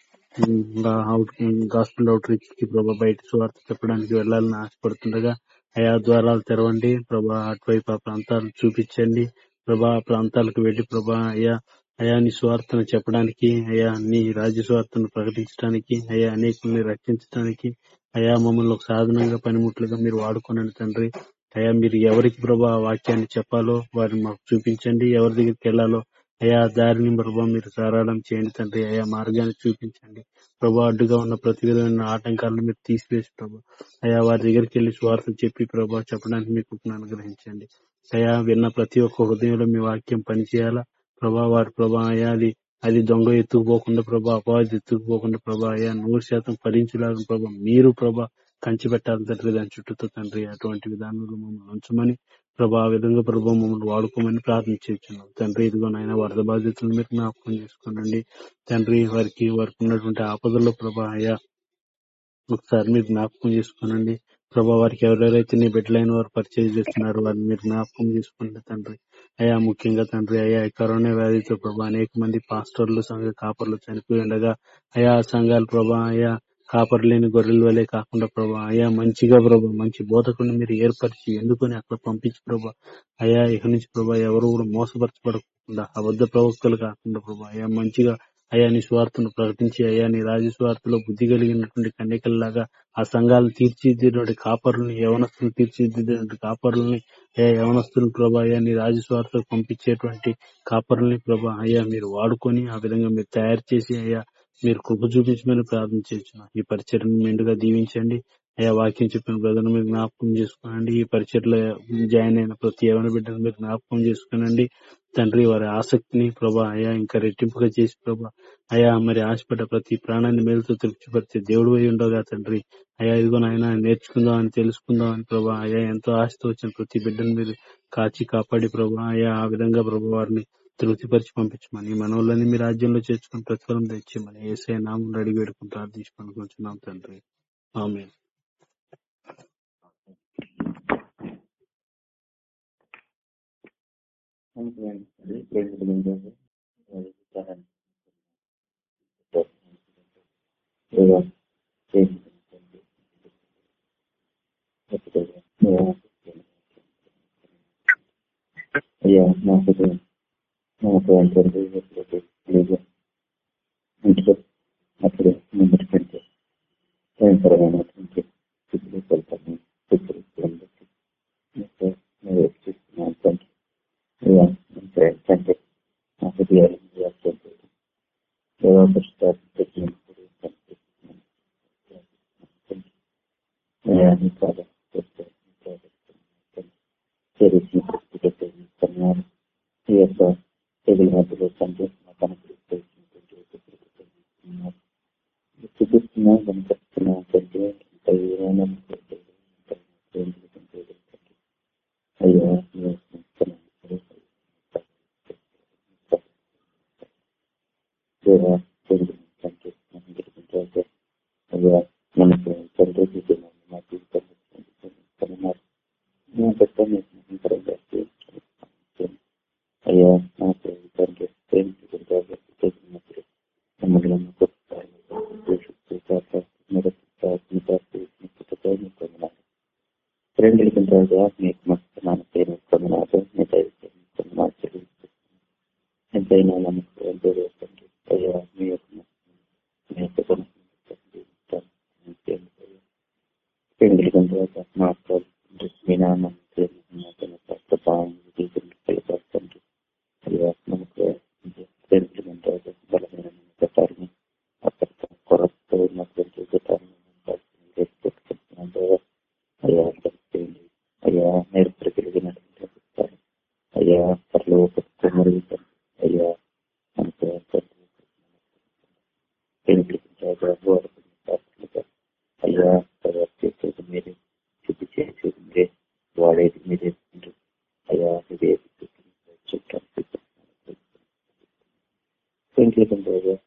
గాస్పుల్ అవుట్ రీచ్కి ప్రభా బయట స్వార్థ చెప్పడానికి వెళ్ళాలని ఆశపడుతుండగా అయా ద్వారాలు తెరవండి. ప్రభా అటువైపు ఆ ప్రాంతాలు చూపించండి. ప్రభా ఆ ప్రాంతాలకు వెళ్ళి ప్రభా అయ్యా అయా నీ స్వార్థను చెప్పడానికి అయా నీ రాజ్య స్వార్థను ప్రకటించడానికి అయా అనేకుల్ని రక్షించడానికి అయా మమ్మల్ని ఒక సాధనంగా పనిముట్లుగా మీరు వాడుకోనండి తండ్రి. అయా మీరు ఎవరికి ప్రభా ఆ వాక్యాన్ని చెప్పాలో వారిని మాకు చూపించండి. ఎవరి దగ్గరికి వెళ్ళాలో అయా దారిని ప్రభా మీరు సారాళం చేయండి తండ్రి. అయా మార్గాన్ని చూపించండి. ప్రభా అడ్డుగా ఉన్న ప్రతి విధమైన ఆటంకాలను మీరు తీసివేసి ప్రభా అయా వారి దగ్గరికి వెళ్ళి స్వార్థం చెప్పి ప్రభా చెప్పడానికి మీకు అనుగ్రహించండి. అయా విన్న ప్రతి ఒక్క హృదయంలో మీ వాక్యం పనిచేయాలా? ప్రభా వారి ప్రభా అయా అది అది దొంగ ఎత్తుకుపోకుండా ప్రభా అపవాది ఎత్తుకుపోకుండా ప్రభా అయ్యా నూరు శాతం ఫలించలాగా ప్రభా. మీరు ప్రభా కంచి పెట్టాలి తండ్రి దాని చుట్టూతో తండ్రి అటువంటి విధానంలో మమ్మల్ని ఉంచమని ప్రభా విధంగా ప్రభా మమ్మల్ని వాడుకోమని ప్రార్థించున్నాం తండ్రి ఇదిగోనైనా వరద బాధితులను మీరు జ్ఞాపకం చేసుకోనండి. తండ్రి వారికి వారికి ఉన్నటువంటి ఆపదల్లో ప్రభా అయ్యా ఒకసారి మీరు జ్ఞాపకం చేసుకోనండి. ప్రభా వారికి ఎవరెవరైతే నీ బిడ్డలైన వారు పరిచయం చేస్తున్నారు వారిని మీరు జ్ఞాపకం చేసుకోండి తండ్రి. అయా ముఖ్యంగా తండ్రి అయా ఈ కరోనా వ్యాధితో ప్రభా అనేక మంది పాస్టర్లు సంఘ కాపర్లు చనిపోయి ఉండగా అయా సంఘాలు ప్రభా అయా కాపర్ లేని గొర్రెల వలె కాకుండా ప్రభా అయా మంచిగా ప్రభా మంచి బోధకుని మీరు ఏర్పరిచి ఎందుకొని అక్కడ పంపించి ప్రభా అయా ఇక నుంచి ప్రభా ఎవరు కూడా మోసపరచబడకుండా అబద్ధ ప్రవక్తలు కాకుండా ప్రభా అయా మంచిగా అయా నీ స్వార్థను ప్రకటించి అయా నీ రాజస్వార్థలో బుద్ధి కలిగినటువంటి కన్యకల్లాగా ఆ సంఘాలను తీర్చిదిద్దినటువంటి కాపరులను యవనస్తులు తీర్చిదిద్దినటువంటి కాపరులని ఏ యవనస్తులు ప్రభా అయ్యా నీ రాజ పంపించేటువంటి కాపరుల్ని ప్రభా అయ్యా మీరు వాడుకొని ఆ విధంగా మీరు తయారు చేసి అయ్యా మీరు కృప చూపించమని ప్రార్థన చేస్తున్నాం. ఈ పరిచయం మెండుగా దీవించండి. అయ్యా వాక్యం చెప్పిన బ్రదర్ మీరు జ్ఞాపకం చేసుకోనండి. ఈ పరిచయలో జాయిన్ అయిన ప్రతి ఎవరి బిడ్డను మీరు జ్ఞాపకం చేసుకోనండి. తండ్రి వారి ఆసక్తిని ప్రభా అయా ఇంకా రెట్టింపుగా చేసి ప్రభా అయా మరి ఆశపడ్డ ప్రతి ప్రాణాన్ని మేలుతో తృప్తిపరిచే దేవుడు అయి ఉండగా తండ్రి. అయా ఇదిగో నాయన నేర్చుకుందాం అని తెలుసుకుందాం అని ప్రభా అయా ఎంతో ఆశతో వచ్చిన ప్రతి బిడ్డను మీరు కాచి కాపాడి ప్రభా అయా ఆ విధంగా ప్రభా వారిని తృప్తిపరిచి పంపించమని మనోళ్ళని మీ రాజ్యంలో చేర్చుకుని ప్రతిఫలం తెచ్చేయమని ఏసై నామం అడిగి పెట్టుకుని ప్రార్థించి పనుకుంటున్నాం తండ్రి. ఆమె అయ్యా నాకు నాకు ఏంటంటే లేదు ఇంట్లో అప్పుడు ముందటి కంటే భయంకరమైనటువంటి స్థితిలో వెళ్తాను స్థితిలో చూస్తున్నాను ఏంటంటే నా హృదయాలను వ్యాప్తంతో దేవా పెట్టినప్పుడు చేసిన ఈ యొక్క తెగుల మధ్యలో తండ్రి మా చూపిస్తున్నా కనిపిస్తున్నా ఏమైనా అయ్యా దేవా అయ్యా మనకు తండ్రి మా అయ్యా నాకు తండ్రి మమ్మల్ని ఫ్రెండ్లకి రాజా మీకు మస్తున్నాను పేరు కొన్నాను ఎంతైనా నమ్మకం ఎంతో అయ్యా మీ యొక్క మీ యొక్క ఫ్రెండ్లకి రాజా మాట్లాడు మీ నామం తండ్రి అయ్యా మనకు ఫ్రెండ్లకి బలమైన గతాన్ని అక్కడ కొరత ఉన్నటువంటి గతాన్ని అయ్యా చేయండి అయ్యా అయ్యా పర్లో అయ్యా మనకు అయ్యా చేసేది మీరే శుద్ధి చేసేది మీరే వాడేది మీరే అయ్యా ఇదే పెట్టుకుంటున్నాం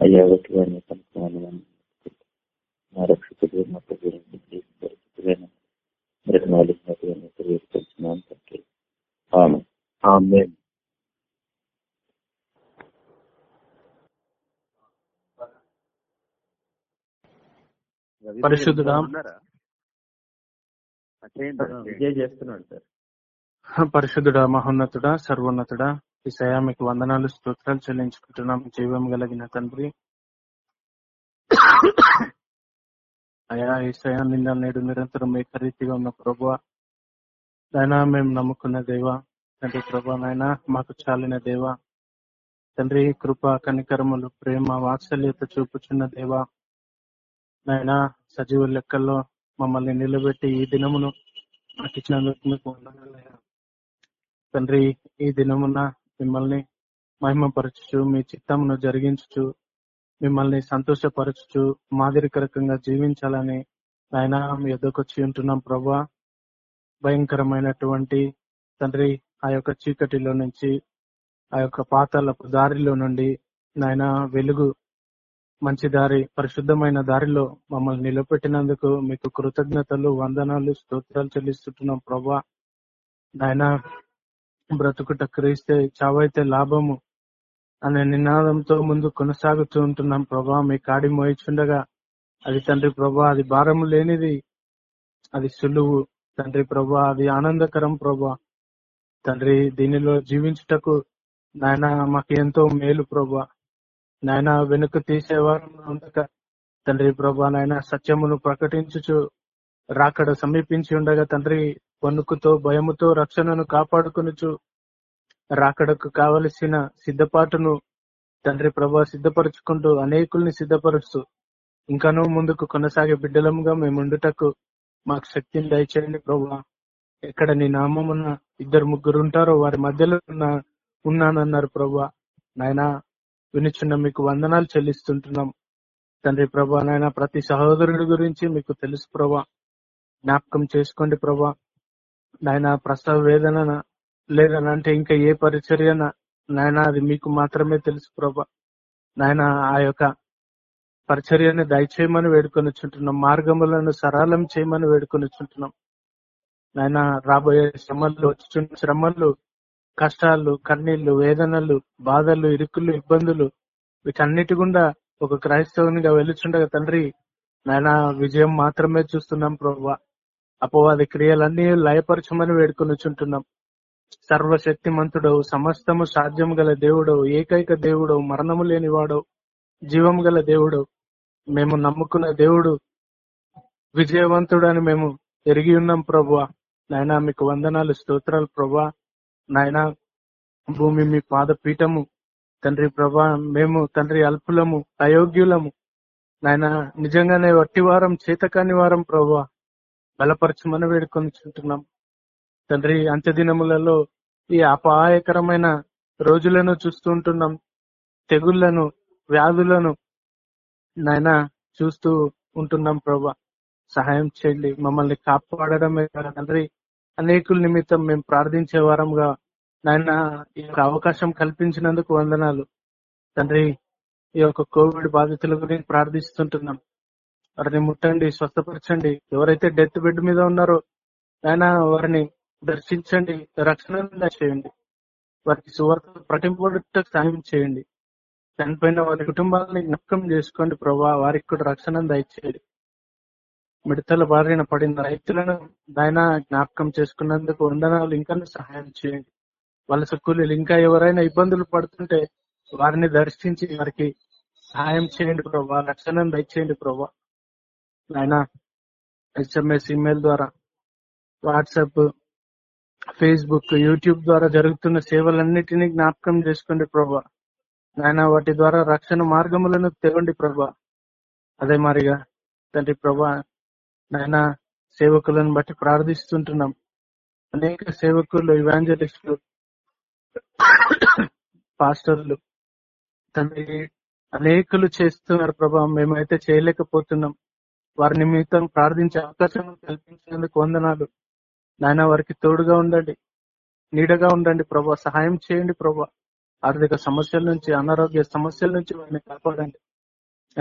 అయ్యా ఒకటి వారిని కనుక్కోవాలని నా రక్షకుడు మా పరిస్థితులైన మృగనాలు తెలియపరుచున్నాను తండ్రి ఆమె పరిశుద్ధుడా. చేస్తున్నాడు సార్. పరిశుద్ధుడా మహోన్నతుడా సర్వోన్నతుడా. ఈసయా మీకు వందనాలు స్తోత్రాలు చెల్లించుకుంటున్నాం. జీవం కలిగిన తండ్రి. అయా ఈసయా నిన్న నేడు నిరంతరం ఏకరీతిగా ఉన్న ప్రభు నాయనా మేము నమ్ముకున్న దేవ. తండ్రి ప్రభా నాయన మాకు చాలిన దేవ. తండ్రి కృప కనికరములు ప్రేమ వాత్సల్యత చూపుచున్న దేవ. నాయన సజీవ లెక్కల్లో మమ్మల్ని నిలబెట్టి ఈ దినమును మాకు ఇచ్చినందుకు మీకు వందనాలయ్యా తండ్రి ఈ దినమున మిమ్మల్ని మహిమపరచుచు మీ చిత్తమును జరిగించుచు మిమ్మల్ని సంతోషపరచుచు మాదిరికరకంగా జీవించాలని ఆయన మీ ఎద్దకు వచ్చి ఉంటున్నాం ప్రభా భయంకరమైనటువంటి తండ్రి ఆ యొక్క చీకటిలో నుంచి ఆ యొక్క పాతాలపు దారిలో నుండి నాయన వెలుగు మంచి దారి పరిశుద్ధమైన దారిలో మమ్మల్ని నిలబెట్టినందుకు మీకు కృతజ్ఞతలు వందనాలు స్తోత్రాలు చెల్లిస్తుంటున్నాం ప్రభా నాయన బ్రతుకుట క్రీస్తే చావైతే లాభము అనే నినాదంతో ముందు కొనసాగుతూ ఉంటున్నాం. ప్రభా మీ కాడి మోయిచుండగా అది తండ్రి ప్రభా అది భారము లేనిది అది సులువు. తండ్రి ప్రభా అది ఆనందకరం ప్రభా. తండ్రి దీనిలో జీవించుటకు నాయన మాకు ఎంతో మేలు ప్రభా. నాయన వెనుక తీసేవారు ఉండక తండ్రి ప్రభా నాయన సత్యమును ప్రకటించుచు రాకడ సమీపించి ఉండగా తండ్రి వణుకుతో భయముతో రక్షణను కాపాడుకునుచు రాకడకు కావలసిన సిద్ధపాటును తండ్రి ప్రభా సిద్ధపరచుకుంటూ అనేకుల్ని సిద్ధపరుస్తూ ఇంకానూ ముందుకు కొనసాగే బిడ్డలముగా మేముండుటకు మాకు శక్తిని దయచేయండి ప్రభా. ఎక్కడ నీ నామమున్న ఇద్దరు ముగ్గురు ఉంటారో వారి మధ్యలో ఉన్న- ఉన్నానన్నారు ప్రభా. నాయన వినిచున్న మీకు వందనాలు చెల్లిస్తుంటున్నాం. తండ్రి ప్రభా నాయన ప్రతి సహోదరుడి గురించి మీకు తెలుసు ప్రభా. జ్ఞాపకం చేసుకోండి ప్రభా. నాయన ప్రసవ వేదన లేదనంటే ఇంకా ఏ పరిచర్యన? నాయన అది మీకు మాత్రమే తెలుసు ప్రభా. నాయన ఆ యొక్క పరిచర్యని దయచేయమని వేడుకొని చుంటున్నాం మార్గములను సరళం చేయమని వేడుకొని చుంటున్నాం నాయన రాబోయే శ్రమలు వచ్చుచున్న శ్రమలు కష్టాలు కన్నీళ్ళు వేదనలు బాధలు ఇరుకులు ఇబ్బందులు వీటన్నిటి గుండా ఒక క్రైస్తవునిగా వెలుచుండగా తండ్రి నాయన విజయం మాత్రమే చూస్తున్నాం ప్రభా. అపవాది క్రియలన్నీ లయపరచమని వేడుకొనిచుంటున్నాం. చుంటున్నాం సర్వశక్తిమంతుడు సమస్తము సాధ్యం గల దేవుడవు ఏకైక దేవుడవు మరణము లేనివాడవు జీవం గల దేవుడు మేము నమ్ముకున్న దేవుడు విజయవంతుడని మేము ఎరిగి ఉన్నాం ప్రభా నాయన మీకు వందనాలు స్తోత్రాలు ప్రభా నాయన భూమి మీ పాదపీఠము. తండ్రి ప్రభా మేము తండ్రి అల్పులము అయోగ్యులము. నాయన నిజంగానే వట్టి వారం చేతకాని వారం ప్రభా బలపరచమని వేడుకొని చుంటున్నాం తండ్రి అంత్యదినములలో ఈ అపాయకరమైన రోజులను చూస్తుంటున్నాం. తెగుళ్ళను వ్యాధులను నాయన చూస్తూ ఉంటున్నాం ప్రభా. సహాయం చేయండి మమ్మల్ని కాపాడడమే తండ్రి అనేకుల నిమిత్తం మేము ప్రార్థించే వారంగా నాయన ఈ యొక్క అవకాశం కల్పించినందుకు వందనాలు. తండ్రి ఈ యొక్క కోవిడ్ బాధితుల గురించి ప్రార్థిస్తుంటున్నాం. వారిని ముట్టండి స్వస్థపరచండి. ఎవరైతే డెత్ బెడ్ మీద ఉన్నారో ఆయన వారిని దర్శించండి రక్షణ చేయండి. వారికి సువార్త ప్రతింపడటకు సాయం చేయండి. చనిపోయిన వారి కుటుంబాలని జ్ఞాపకం చేసుకోండి ప్రభా. వారికి కూడా రక్షణ దయచేయండి. మిడతల బారిన పడిన రైతులను నాయన జ్ఞాపకం చేసుకున్నందుకు వందనాలు ఇంకా సహాయం చేయండి. వలస కూలీలు ఇంకా ఎవరైనా ఇబ్బందులు పడుతుంటే వారిని దర్శించి వారికి సహాయం చేయండి ప్రభా. రక్షణ దయచేయండి ప్రభా. ఆయన ఎస్ఎంఎస్ ఈమెయిల్ ద్వారా వాట్సాప్ ఫేస్బుక్ యూట్యూబ్ ద్వారా జరుగుతున్న సేవలన్నిటినీ జ్ఞాపకం చేసుకోండి ప్రభా. నాయన వాటి ద్వారా రక్షణ మార్గములను తెవండి ప్రభా. అదే మారిగా తండ్రి ప్రభా నాయన సేవకులను బట్టి ప్రార్థిస్తుంటున్నాం. అనేక సేవకులు ఇవాంజలిస్టులు పాస్టర్లు తండ్రి అనేకులు చేస్తున్నారు ప్రభా. మేమైతే చేయలేకపోతున్నాం. వారి నిమిత్తం ప్రార్థించే అవకాశం కల్పించేందుకు వందనాలు. నాయన వారికి తోడుగా ఉండండి. నీడగా ఉండండి ప్రభా. సహాయం చేయండి ప్రభా. ఆర్థిక సమస్యల నుంచి అనారోగ్య సమస్యల నుంచి వారిని కాపాడండి.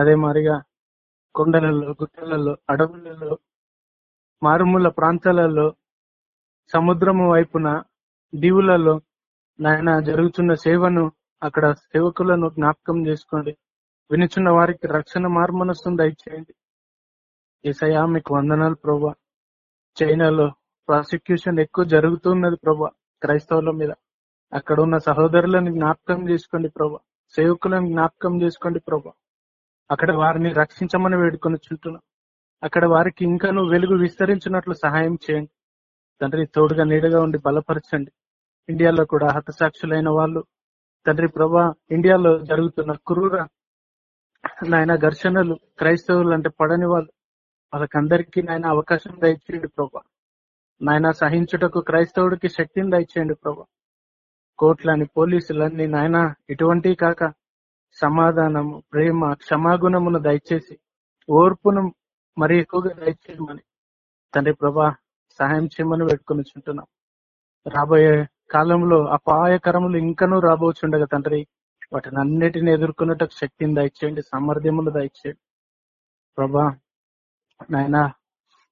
అదే మారిగా కొండలలో గుట్టలలో అడవులలో మారుమూల ప్రాంతాలలో సముద్రము వైపున దీవులలో నాయన జరుగుతున్న సేవను అక్కడ సేవకులను జ్ఞాపకం చేసుకోండి. వినుచున్న వారికి రక్షణ మార్మనస్సును దయచేయండి. ఏసయా మీకు వందనాలు ప్రభా. చైనాలో ప్రాసిక్యూషన్ ఎక్కువ జరుగుతున్నది ప్రభా క్రైస్తవుల మీద. అక్కడ ఉన్న సహోదరులను జ్ఞాపకం చేసుకోండి ప్రభా. సేవకులను జ్ఞాపకం చేసుకోండి ప్రభా. అక్కడ వారిని రక్షించమని వేడుకొని చుంటున్నాం. అక్కడ వారికి ఇంకాను వెలుగు విస్తరించినట్లు సహాయం చేయండి. తండ్రి తోడుగా నీడగా ఉండి బలపరచండి. ఇండియాలో కూడా హతసాక్షులైన వాళ్ళు. తండ్రి ప్రభా ఇండియాలో జరుగుతున్న క్రూర నాయన ఘర్షణలు క్రైస్తవులు అంటే పడని వాళ్ళు. వాళ్ళకందరికీ నాయన అవకాశం దయచేయండి ప్రభా. నాయన సహించుటకు క్రైస్తవుడికి శక్తిని దయచేయండి ప్రభా. కోట్లని పోలీసులన్నీ నాయన ఇటువంటి కాక సమాధానము ప్రేమ క్షమాగుణమును దయచేసి ఓర్పును మరి ఎక్కువగా దయచేయమని తండ్రి ప్రభా సహాయం చేయమని పెట్టుకుని చుంటున్నాం. రాబోయే కాలంలో అపాయకరములు ఇంకనూ రాబోచుండగా తండ్రి వాటిని అన్నిటిని ఎదుర్కొన్నట్టు శక్తిని దయచేయండి సామర్థ్యములు దయచేయండి. ప్రభా నాయన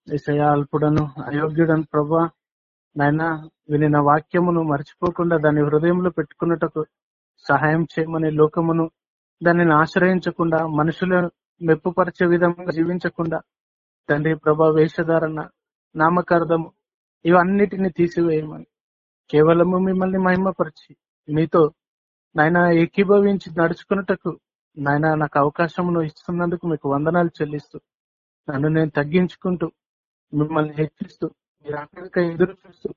విషయ అల్పుడను అయోగ్యుడను ప్రభా నాయన వినిన వాక్యమును మర్చిపోకుండా దాని హృదయంలో పెట్టుకున్నటకు సహాయం చేయమని లోకమును దానిని ఆశ్రయించకుండా మనుషులను మెప్పుపరిచే విధంగా జీవించకుండా తండ్రి ప్రభా వేషధారణ నామకార్థము ఇవన్నిటిని తీసివేయమని కేవలము మిమ్మల్ని మహిమపరిచి మీతో నాయన ఏకీభవించి నడుచుకున్నటకు నాయన నాకు అవకాశమును ఇస్తున్నందుకు మీకు వందనాలు చెల్లిస్తూ నన్ను నేను తగ్గించుకుంటూ మిమ్మల్ని హెచ్చిస్తూ మీరు అక్కడిక ఎదురు చూస్తూ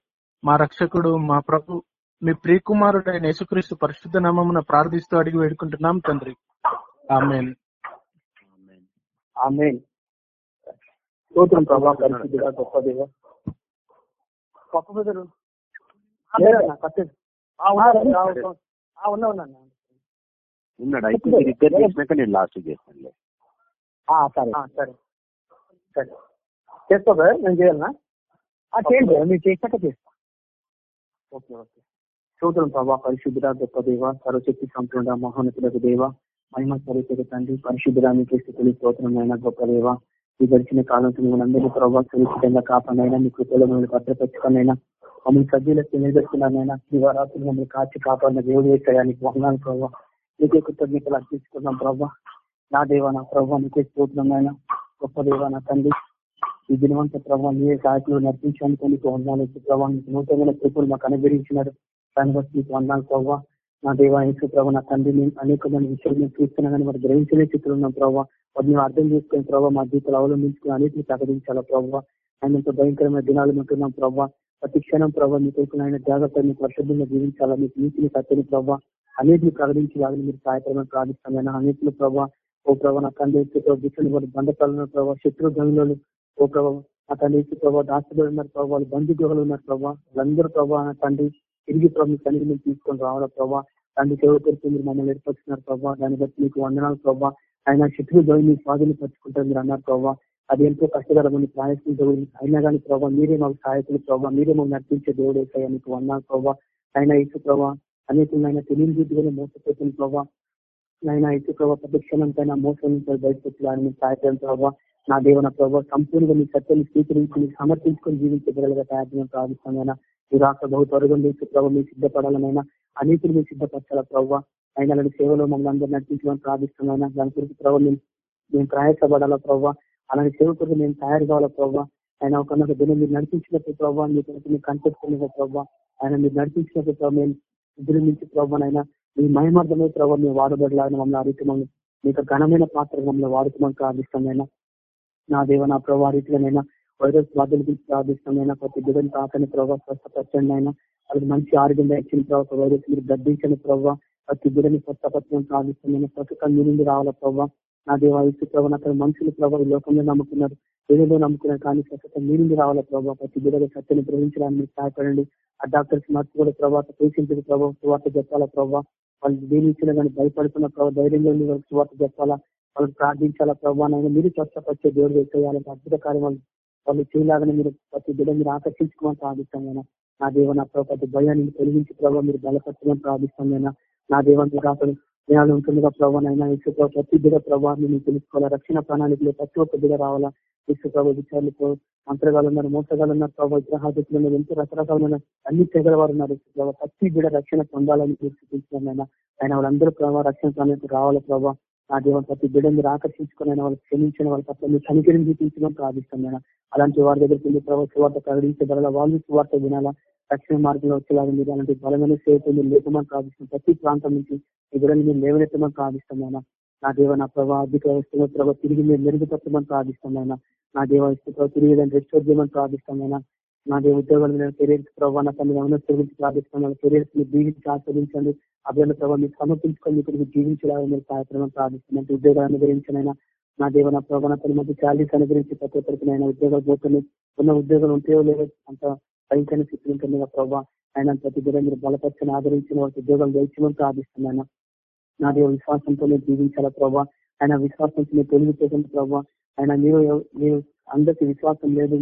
మా రక్షకుడు మా ప్రభు మీ ప్రియకుమారుడైన యేసుక్రీస్తు పరిశుద్ధ నామమున ప్రార్థిస్తూ అడిగి వేడుకుంటున్నాం తండ్రి. ఆమెన్. స్తోత్రం ప్రభా పరిశుద్ధిగా గొప్ప దేవ. గొప్ప బెదరు ఉన్నా ఉన్నా ఉన్నాడు అయితే మీరు ఇద్దరు చేసినాక నేను లాస్ట్ చేస్తానులే. సరే. సరే. సరే. చేస్తా బ్రదర్ నేను చేయాలనా? చేయండి మీరు చేశాక చేస్తా. Okay okay. స్తోత్రం ప్రభా పరిశుద్ధుడ గొప్ప దేవ సర్వశక్తి సంపూర్ణ మహోన్నతులకు దేవ మహిమ స్వరూపక తండ్రి పరిశుద్ధుడా మీకు స్థితులు స్తోత్రం అయినా గొప్ప దేవ ఈ గడిచిన కాలం మనందరినీ ప్రభావ సురక్షితంగా కాపాడైనా మీ కృపలో మమ్మల్ని భద్రపరచుకునైనా మమ్మల్ని సభ్యులకు నిలబెట్టుకున్నానైనా దివారాత్రులు మమ్మల్ని కాచి కాపాడిన దేవుడు వేసాయానికి వహనాలు ప్రభావ నీకే కృతజ్ఞతలు అర్పించుకున్నాం ప్రభావ నా దేవ నా ప్రభావ నీకే స్తోత్రం అయినా గొప్ప దేవ నా తండ్రి. ఈ దినవంత ప్రభావం ఏ సహాయకులు నడిపించడానికి నీకు వందాలు ప్రభావం నూతనమైన కృపలు మాకు అనుగ్రహించినారు. దాన్ని బట్టి మీకు వందాలు ప్రభావ నా దేవ యేసు ప్రభావ నా తండ్రి మేము అనేక మంది విషయాలు మేము చూస్తున్నా కానీ మరి గ్రహించలే స్థితిలో ఉన్నాం ప్రభావ వాటిని అర్థం చేసుకుని ప్రభావ మా జీవితాలు అవలంబించుకుని అన్నింటిని ప్రకటించాలా ప్రభావ ఆయనంత భయంకరమైన దినాలు ఉంటున్నాం ప్రభావ ప్రతి క్షణం ప్రభావ మీకు వైపు ఆయన జాగ్రత్త మీకు వర్షంగా జీవించాలా మీకు నీతిని సత్యని ప్రభావ అన్నిటిని ప్రకటించాలని మీరు సాయపడమని ప్రార్థిస్తామైనా అన్నింటిలో ప్రభావ ఓ ప్రభావ నా తండ్రి దిశలు వారి బంధకాలను ప్రభావ శత్రు గనులు ఓ ప్రభావ నా తండ్రి ప్రభావ దాస్తులు ఉన్నారు ప్రభావ వాళ్ళు బంధు గృహాలు ఉన్నారు ప్రభావ వాళ్ళందరూ ప్రభావ నా తండ్రి తిరిగి ప్రభావ తండ్రి మీరు తీసుకొని రావాలా ప్రభావ తండ్రి సేవ మీరు మమ్మల్ని ఏర్పరుచున్నారు ప్రభావ దాన్ని బట్టి మీకు వందనాలు ప్రభావ ఆయన శత్రు గవి మీ స్వాధీనం పరుచుకుంటారు మీరు అన్నారు ప్రభావ అది ఎంతో కష్టకరమైన ప్రయాసం అయినా కానీ ప్రభావ మీరే మాకు సహాయకులు ప్రభావ మీరే మాకు నడిపించే దేవుడు వేసాయి మీకు వందనాలు ప్రభావ ఆయన ఇసు ప్రభావ అనేకమైన తెలియని రీతిగానే మోసపోతున్న ప్రభావ నైనా ఇసు ప్రభావ ప్రతిక్షణంపైన మోసం నుంచి బయటకు ప్రభావ నా దేవన ప్రభావ సంపూర్ణంగా మీ సత్యాన్ని స్వీకరించి సమర్పించుకొని జీవించే బిడ్డలుగా తయారు ప్రార్థిస్తామైనా ఈ రాష్ట్ర బహు త్వరగా మీకు ప్రభావ మీరు సిద్ధపడాలనైనా అనేకులు మీరు సిద్ధపరచాల ప్రభావ అయినా అలాంటి సేవలో మమ్మల్ని అందరూ నడిపించమని ప్రార్థిస్తున్నామైనా దాని గురించి ప్రభావ మేము ప్రయాసపడాలా ప్రభావ అలాంటి సేవ కొరకు మేము తయారు కావాలా ప్రభావ ఆయన ఒకనొక దినం మీరు నడిపించినప్పుడు ప్రభావ మీ కొరకు మీరు కనిపెట్టుకునే ప్రభావ ఆయన మీరు నడిపించినప్పుడు ప్రభావ మేము ఇద్దరి నుంచి ప్రభావ అయినా మీ మహిమార్థమే ప్రభావ మీ వాడబడలాగిన మమ్మల్ని అడిగితే మమ్మల్ని మీకు ఘనమైన పాత్ర మమ్మల్ని వాడుకోమని ప్రార్థిస్తామైనా నా దేవ నా ప్రభావ రీతిగానైనా వైరస్ బాధల గురించి ప్రార్థిస్తామైనా ప్రతి బిడ్డను తాకని ప్రభావ స్వస్థపరచండి అయినా వాళ్ళకి మంచి ఆరోగ్యం ఇచ్చిన ప్రభావ వైరస్ మీరు గద్దించని ప్రభావ ప్రతి బిడ్డని స్వస్థపరచడం ప్రార్థిస్తామైనా స్వస్థత మీ నుండి రావాల ప్రభావ నా దేవ ఇసు ప్రభావ అక్కడ మనుషులు ప్రభావ లోకంలో నమ్ముకున్నారు. ఏదేదో నమ్ముకున్నారు కానీ స్వస్థత మీ నుండి రావాల ప్రభావ ప్రతి బిడ్డగా సత్యని గ్రహించడానికి సహాయపడండి. ఆ డాక్టర్స్ నర్సు కూడా ప్రభావ పేషెంట్కి ప్రభావ సువార్త చెప్పాలా ప్రభావ వాళ్ళు దేని కానీ భయపడుతున్న ప్రభావ ధైర్యంగా ఉండి వాళ్ళకి సువార్త చెప్పాలా? వాళ్ళు ప్రార్థించాలా ప్రభావ మీరు స్వచ్ఛపరిచే దేవుడు చేయాలని అద్భుత కార్యం వాళ్ళు చేయలాగానే మీరు ప్రతి బిడ్డ మీరు ఆకర్షించుకోమని ప్రార్థిస్తాం నా దేవ నా ప్రభావ ప్రతి భయాన్ని తొలగించి ప్రభావ మీరు బలపరచమని ప్రార్థిస్తాం నా దేవ కాకుండా జ్ఞానం ఉంటుందిగా ప్రభావ నైనా ప్రతి బిడ ప్రభావాన్ని మీరు తెలుసుకోవాలా? రక్షణ ప్రణాళికలో ప్రతి ఒక్క బిడ రావాలా? ఇసు ప్రభావ విచారణకు ఉన్నారు మోసగాలు ఉన్నారు ప్రభావ విగ్రహాధికులు ఉన్నారు ఎంతో రకరకాలైన అన్ని తెగల వారు ఉన్నారు ప్రభావ ప్రతి బిడ రక్షణ పొందాలని చూపించాలైనా ఆయన వాళ్ళందరూ ప్రభావ రక్షణ ప్రణాళిక రావాలి ప్రభావ నా దేవం ప్రతి బిడ్డ మీరు ఆకర్షించుకుని వాళ్ళు క్షమించిన వాళ్ళ పట్ల మీరు కనికరిని చూపించడం ప్రార్థిస్తున్నాను అలాంటి వారి దగ్గరికి వెళ్ళి ప్రభావ సువార్త ప్రకటించగల వాళ్ళు సువార్త వినాలా. రక్షణ మార్గంలో వచ్చేలాగా మీరు అలాంటి బలమైన సేవతో మీరు లేపమని ప్రార్థిస్తున్నాం. ప్రతి ప్రాంతం నుంచి ఈ బిడ్డలు మీరు లేవనెత్తమని ప్రార్థిస్తున్నాను నా దేవ నా ప్రభావ అధిక వ్యవస్థలో ప్రభావ తిరిగి మీరు మెరుగుపరచమని ప్రార్థిస్తామైనా నా దేవ తిరిగి దాన్ని రెస్టోర్ చేయమని ప్రార్థిస్తామైనా నా దేవ ఉద్యోగాల మీద కెరీర్స్ ప్రభావ నా తన ఉన్నత గురించి ప్రార్థిస్తున్నాను. కెరీర్స్ మీరు దీవించి ఆస్వాదించండి అభివృద్ధి ప్రభావ మీరు సమర్పించుకొని మీకు జీవించడానికి మీరు సహాయపడమని ప్రార్థిస్తున్నాను. ఉద్యోగాలు అనుగ్రహించినైనా నా దేవ నా ప్రభావ తన మధ్య శాలరీస్ అనుగ్రహించి ప్రతి ఒక్కరికి ఉద్యోగాలు పోతున్నాయి. ఉన్న ఉద్యోగాలు ఉంటాయో లేదో అంత భయంకరమైన స్థితి ఉంటుంది ప్రభావ ఆయన ప్రతి బిడ్డ మీరు బలపరిచిన ఆదరించిన వాళ్ళకి ఉద్యోగాలు గెలిచమని ప్రార్థిస్తున్నాను. నా దేవ విశ్వాసంతో మీరు జీవించాలా ప్రభావ ఆయన విశ్వాసంతో తెలివి చేసిన ప్రభావ ఆయన మీరు మీరు అందరికి విశ్వాసం లేదు.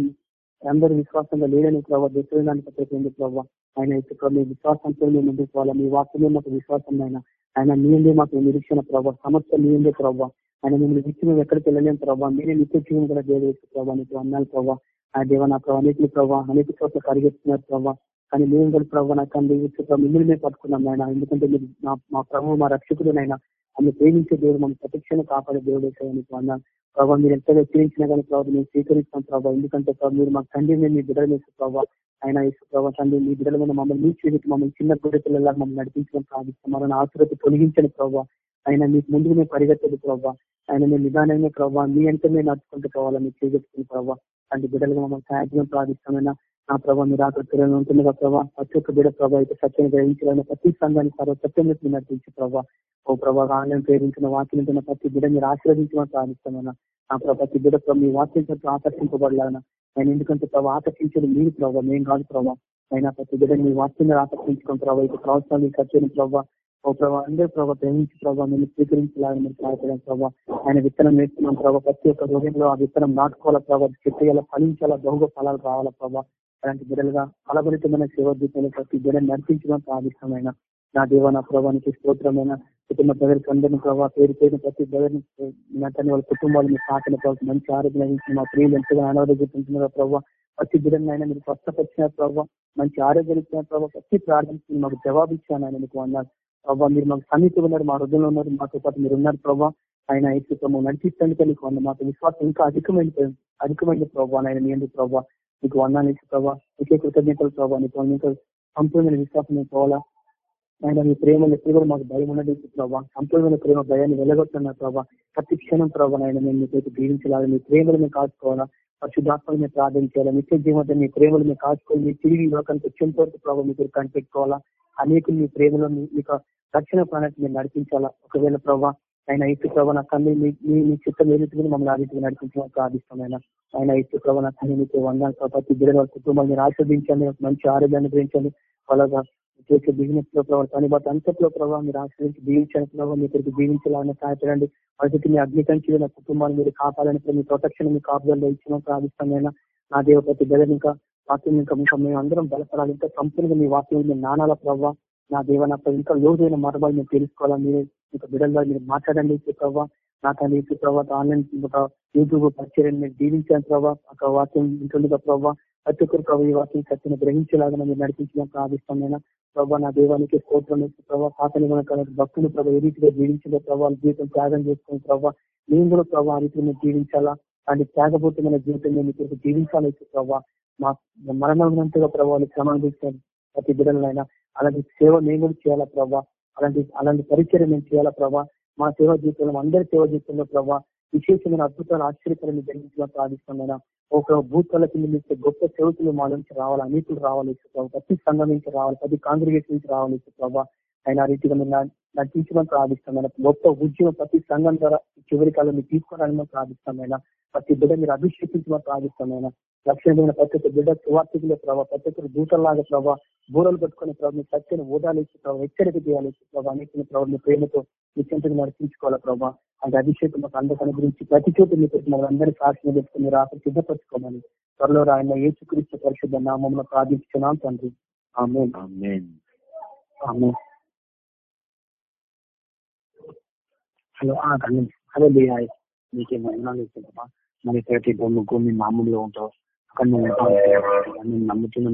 అందరు విశ్వాసంగా లేదని ప్రభావ దేశానికి ప్రత్యేకంది ప్రభావ ఆయన ఇప్పుడు మీ విశ్వాసంతో మేము ముందుకు పోవాలా? మీ వాక్యమే మాకు విశ్వాసం ఆయన ఆయన మీందే మాకు నిరీక్షణ ప్రభావ సమస్య మీందే ప్రభావ ఆయన మిమ్మల్ని విచ్చి మేము ఎక్కడికి వెళ్ళలేము ప్రభావ మీరే నిత్య జీవం కూడా దేవేసి ప్రభావ నీకు అన్నాను ప్రభావ ఆ దేవ నా ప్రభావ అనేక ప్రభావ అనేక చోట్ల కరిగెత్తున్నారు ప్రభావ కానీ మేము కూడా ప్రభావ నాకు అంది మిమ్మల్ని మేము పట్టుకున్నాం ఆయన ఎందుకంటే మీరు మా ప్రభు మా రక్షకుడునైనా అన్ని ప్రేమించే దేవుడు మన ప్రతిక్షణ కాపాడే దేవుడు నీకు అన్నాను ప్రభావ మీరు ఎంత హెచ్చరించినా కానీ ప్రభావ మేము స్వీకరిస్తాం ప్రభావ ఎందుకంటే మీరు మాకు తండ్రి మీ బిడ్డలు వేసే ప్రభావ ఆయన ఇసు ప్రభావ తండ్రి మీ బిడ్డల మీద మమ్మల్ని మీ చేసి మమ్మల్ని చిన్న గుడి పిల్లల మమ్మల్ని నడిపించడం ప్రార్థిస్తాం. మన ఆశ్రత తొలగించని ప్రభావ ఆయన మీకు ముందుకు మేము పరిగెత్తదు ప్రభావ ఆయన మేము నిదానమైన ప్రభావ మీ ఎంత మేము నడుచుకుంటూ పోవాలని మీరు ప్రభావ అంటే బిడ్డలుగా మమ్మల్ని సహాయం ప్రార్థిస్తామైనా నా ప్రభావ మీరు అక్కడ ఉంటుందిగా ప్రభావ ప్రతి ఒక్క బిడ ప్రభావ అయితే సత్యం గ్రహించాలని ప్రతి సంఘానికి సర్వ సత్యం మీరు నడిపించి ప్రభావ ఓ ప్రభావ ఆన్లైన్ ప్రేరించిన వాక్యం ఉంటున్న ప్రతి బిడ మీరు ఆశీర్వదించమని ప్రార్థిస్తామన్నా నా ప్రభావ ప్రతి బిడ ప్రభావ మీ వాక్యం చెప్పి ఆకర్షింపబడాలన్నా నేను ఎందుకంటే ప్రభావ ఆకర్షించేది మీరు ప్రభావ మేము కాదు ప్రభావ అయినా ప్రతి బిడ్డని మీ వాక్యం మీద ఆకర్షించుకుని ప్రభావ ఇక ప్రవచనాలు మీకు ప్రభావ ఓ ప్రభావ అందరూ ప్రభావ ప్రేమించి ప్రభావ మేము స్వీకరించాలని మీరు సహాయపడాలి ప్రభావ ఆయన విత్తనం వేస్తున్నాం ప్రభావ ప్రతి ఒక్క హృదయంలో ఆ విత్తనం నాటుకోవాల ప్రభావ చెట్టు ఫలించాలా బహుగా ఫలాలు రావాలా ప్రభావ అలాంటి బిడ్డలుగా ఫలభరితమైన సేవ దీపాలు ప్రతి బిడ్డను నడిపించడం ప్రాదిష్టమైన నా దేవ నా ప్రభానికి స్తోత్రమైన. కుటుంబ ప్రజలకు అందరినీ ప్రభావ పేరు పేరు ప్రతి బిడ్డని వాళ్ళ కుటుంబాలు మీ సాకిన ప్రభావ మంచి ఆరోగ్యం లభించిన మా ప్రియులు ఎంతగా అనారోగ్యంగా ప్రభావ ప్రతి బిడ్డను మీరు స్వస్థపరిచిన ప్రభావ మంచి ఆరోగ్యం ఇచ్చిన ప్రభావ ప్రతి ప్రార్థన మాకు జవాబు ఇచ్చాను ఆయన మీకు అన్నారు. ప్రభావ మీరు మాకు సమీపంగా ఉన్నారు మా హృదయంలో ఉన్నారు మాతో పాటు మీరు ఉన్నారు ప్రభావ ఆయన ఇసుకము నడిపిస్తానికి నీకు వంద మాకు విశ్వాసం ఇంకా అధికమైన అధికమైన ప్రభావ ఆయన మీ ఎందుకు ప్రభావ నీకు వందానికి ఇచ్చి ప్రభావ నీకే కృతజ్ఞతలు ప్రభావ నీకు నీకు సంపూర్ణమైన విశ్వాసం నీకు పోవాలా ఆయన మీ ప్రేమలు ఎప్పుడు కూడా మాకు భయం ఉన్నది ప్రభావ సంపూర్ణమైన ప్రేమ భయాన్ని వెళ్ళగొట్టున్నారు ప్రభావ ప్రతి క్షణం ప్రభావ ఆయన మేము మీకైతే జీవించాలి మీ ప్రేమలు మేము కాచుకోవాలా. పరిశుద్ధాత్మలు మేము ప్రార్థించాలా. నిత్య జీవితం మీ ప్రేమలు మేము కాచుకోవాలి. మీ తిరిగి లోకానికి వచ్చేంత వరకు ప్రభావ మీకు కనిపెట్టుకోవాలా. అనేకులు మీ ప్రేమలో మీ- మీకు రక్షణ ప్రాణాన్ని మీరు నడిపించాలా. ఒకవేళ ప్రభావ ఆయన ఇసు ప్రభావ తల్లి మీ మీ- చిత్తం ఏ మమ్మల్ని ఆ రీతిగా నడిపించడం ప్రార్థిస్తాం ఆయన. ఆయన ఇసు ప్రభావ తల్లి మీకు వందల ప్రభావ ప్రతి బిడ్డల కుటుంబాన్ని మీరు ఆస్వాదించండి మంచి ఆరోగ్యాన్ని గ్రహించండి. వాళ్ళగా చేసే బిజినెస్లో ప్రభావ కానీ బట్ అంతట్లో ప్రభావ మీరు ఆశ్రయించి జీవించని ప్రభావ మీ కొరకు జీవించాలని సహాయపడండి. పరిస్థితి మీ అగ్నికంచి నా కుటుంబాన్ని మీరు కాపాలని మీ ప్రొటెక్షన్ మీ కాపుదల్లో ఇచ్చిన ప్రార్థిస్తామైనా నా దేవ ప్రతి బిడ్డలు ఇంకా వాక్యం ఇంకా ఇంకా మేము అందరం బలపడాలి. ఇంకా సంపూర్ణంగా మీ వాక్యం మీ నాణాల ప్రభావ నా దేవ నా ప్రభు ఇంకా లోతైన మరబాలు మేము తెలుసుకోవాలా మీరు ఇంకా బిడ్డల ద్వారా మీరు మాట్లాడండి ఇసు ప్రభావ నా తల్లి ఇసు ప్రభావ ఆన్లైన్ ఒక యూట్యూబ్ పరిచయాన్ని మీరు జీవించాను ప్రభావ ఒక వాక్యం ఉంటుందిగా ప్రభావ ప్రతి ఒక్కరు ప్రభావ ఈ వాక్యం సత్యను గ్రహించేలాగా మీరు నడిపించిన ప్రార్థిస్తామైనా ప్రభావ నా దేవానికి స్తోత్రం ఇస్తూ ప్రభావ పాతని భక్తులు ప్రభావ ఏ రీతిగా జీవించిన ప్రభావ జీవితం త్యాగం చేసుకుని ప్రభావ నేను కూడా ప్రభావ ఆ రీతిలో మేము జీవించాలా? అది త్యాగబోతున్న జీవితం మేము ఇక్కడ జీవించాలి ప్రభావ మా మరణంతగా ప్రభావాలు క్రమాలు తీసుకోండి ప్రతి బిడ్డలైనా అలాంటి సేవ మేము కూడా చేయాలా ప్రభావ అలాంటి అలాంటి పరిచయం మేము చేయాలా ప్రభా? మా సేవ జీవితంలో అందరి సేవ జీవితంలో ప్రభావ విశేషమైన అద్భుతాలు ఆశ్చర్యకరణ జరిగించడం ప్రార్థిస్తున్నాయినా ఒక భూతాల కింద గొప్ప సేవకులు మా నుంచి రావాలి? అనేకులు రావాలి ప్రభావ ప్రతి సంఘం నుంచి రావాలి ప్రతి కాంగ్రిగేషన్ నుంచి రావాలి ప్రభావ ఆయన రీతిగా మీరు నా- నటించమని ప్రార్థిస్తామైనా గొప్ప ఉద్యమం ప్రతి సంఘం ద్వారా చివరి కాలం మీరు తీసుకోవాలని ప్రార్థిస్తామైనా ప్రతి బిడ్డ మీరు అభిషేకించమని ప్రార్థిస్తామైనా లక్ష్యమైన ప్రతి ఒక్క బిడ్డ సువార్థికులే ప్రభావ ప్రతి ఒక్కరు దూతల్లాగా ప్రభావ బూరలు పట్టుకునే ప్రభావ మీ సత్యను ఓదాలు ఇచ్చి ప్రభావ హెచ్చరిక చేయాలి ప్రభావ అనేక ప్రభావ మీ ప్రేమతో నిత్యంతగా నడిపించుకోవాలి ప్రభావ అది అభిషేకం మాకు అందరికీ గురించి ప్రతి చోట మీ మమ్మల్ని అందరి సాక్షిని పెట్టుకుని మీరు ఆకలి సిద్ధపరచుకోమని త్వరలో ఆయన ఏసుక్రీస్తు పరిశుద్ధ నామంలో ప్రార్థించున్నాం తండ్రి. ఆమె హలో కండి నీకే మీకే మరణాలు ఇస్తుందా మరి ప్రతి బొమ్మకు మీ మామూలులో ఉంటావు. అక్కడ నువ్వు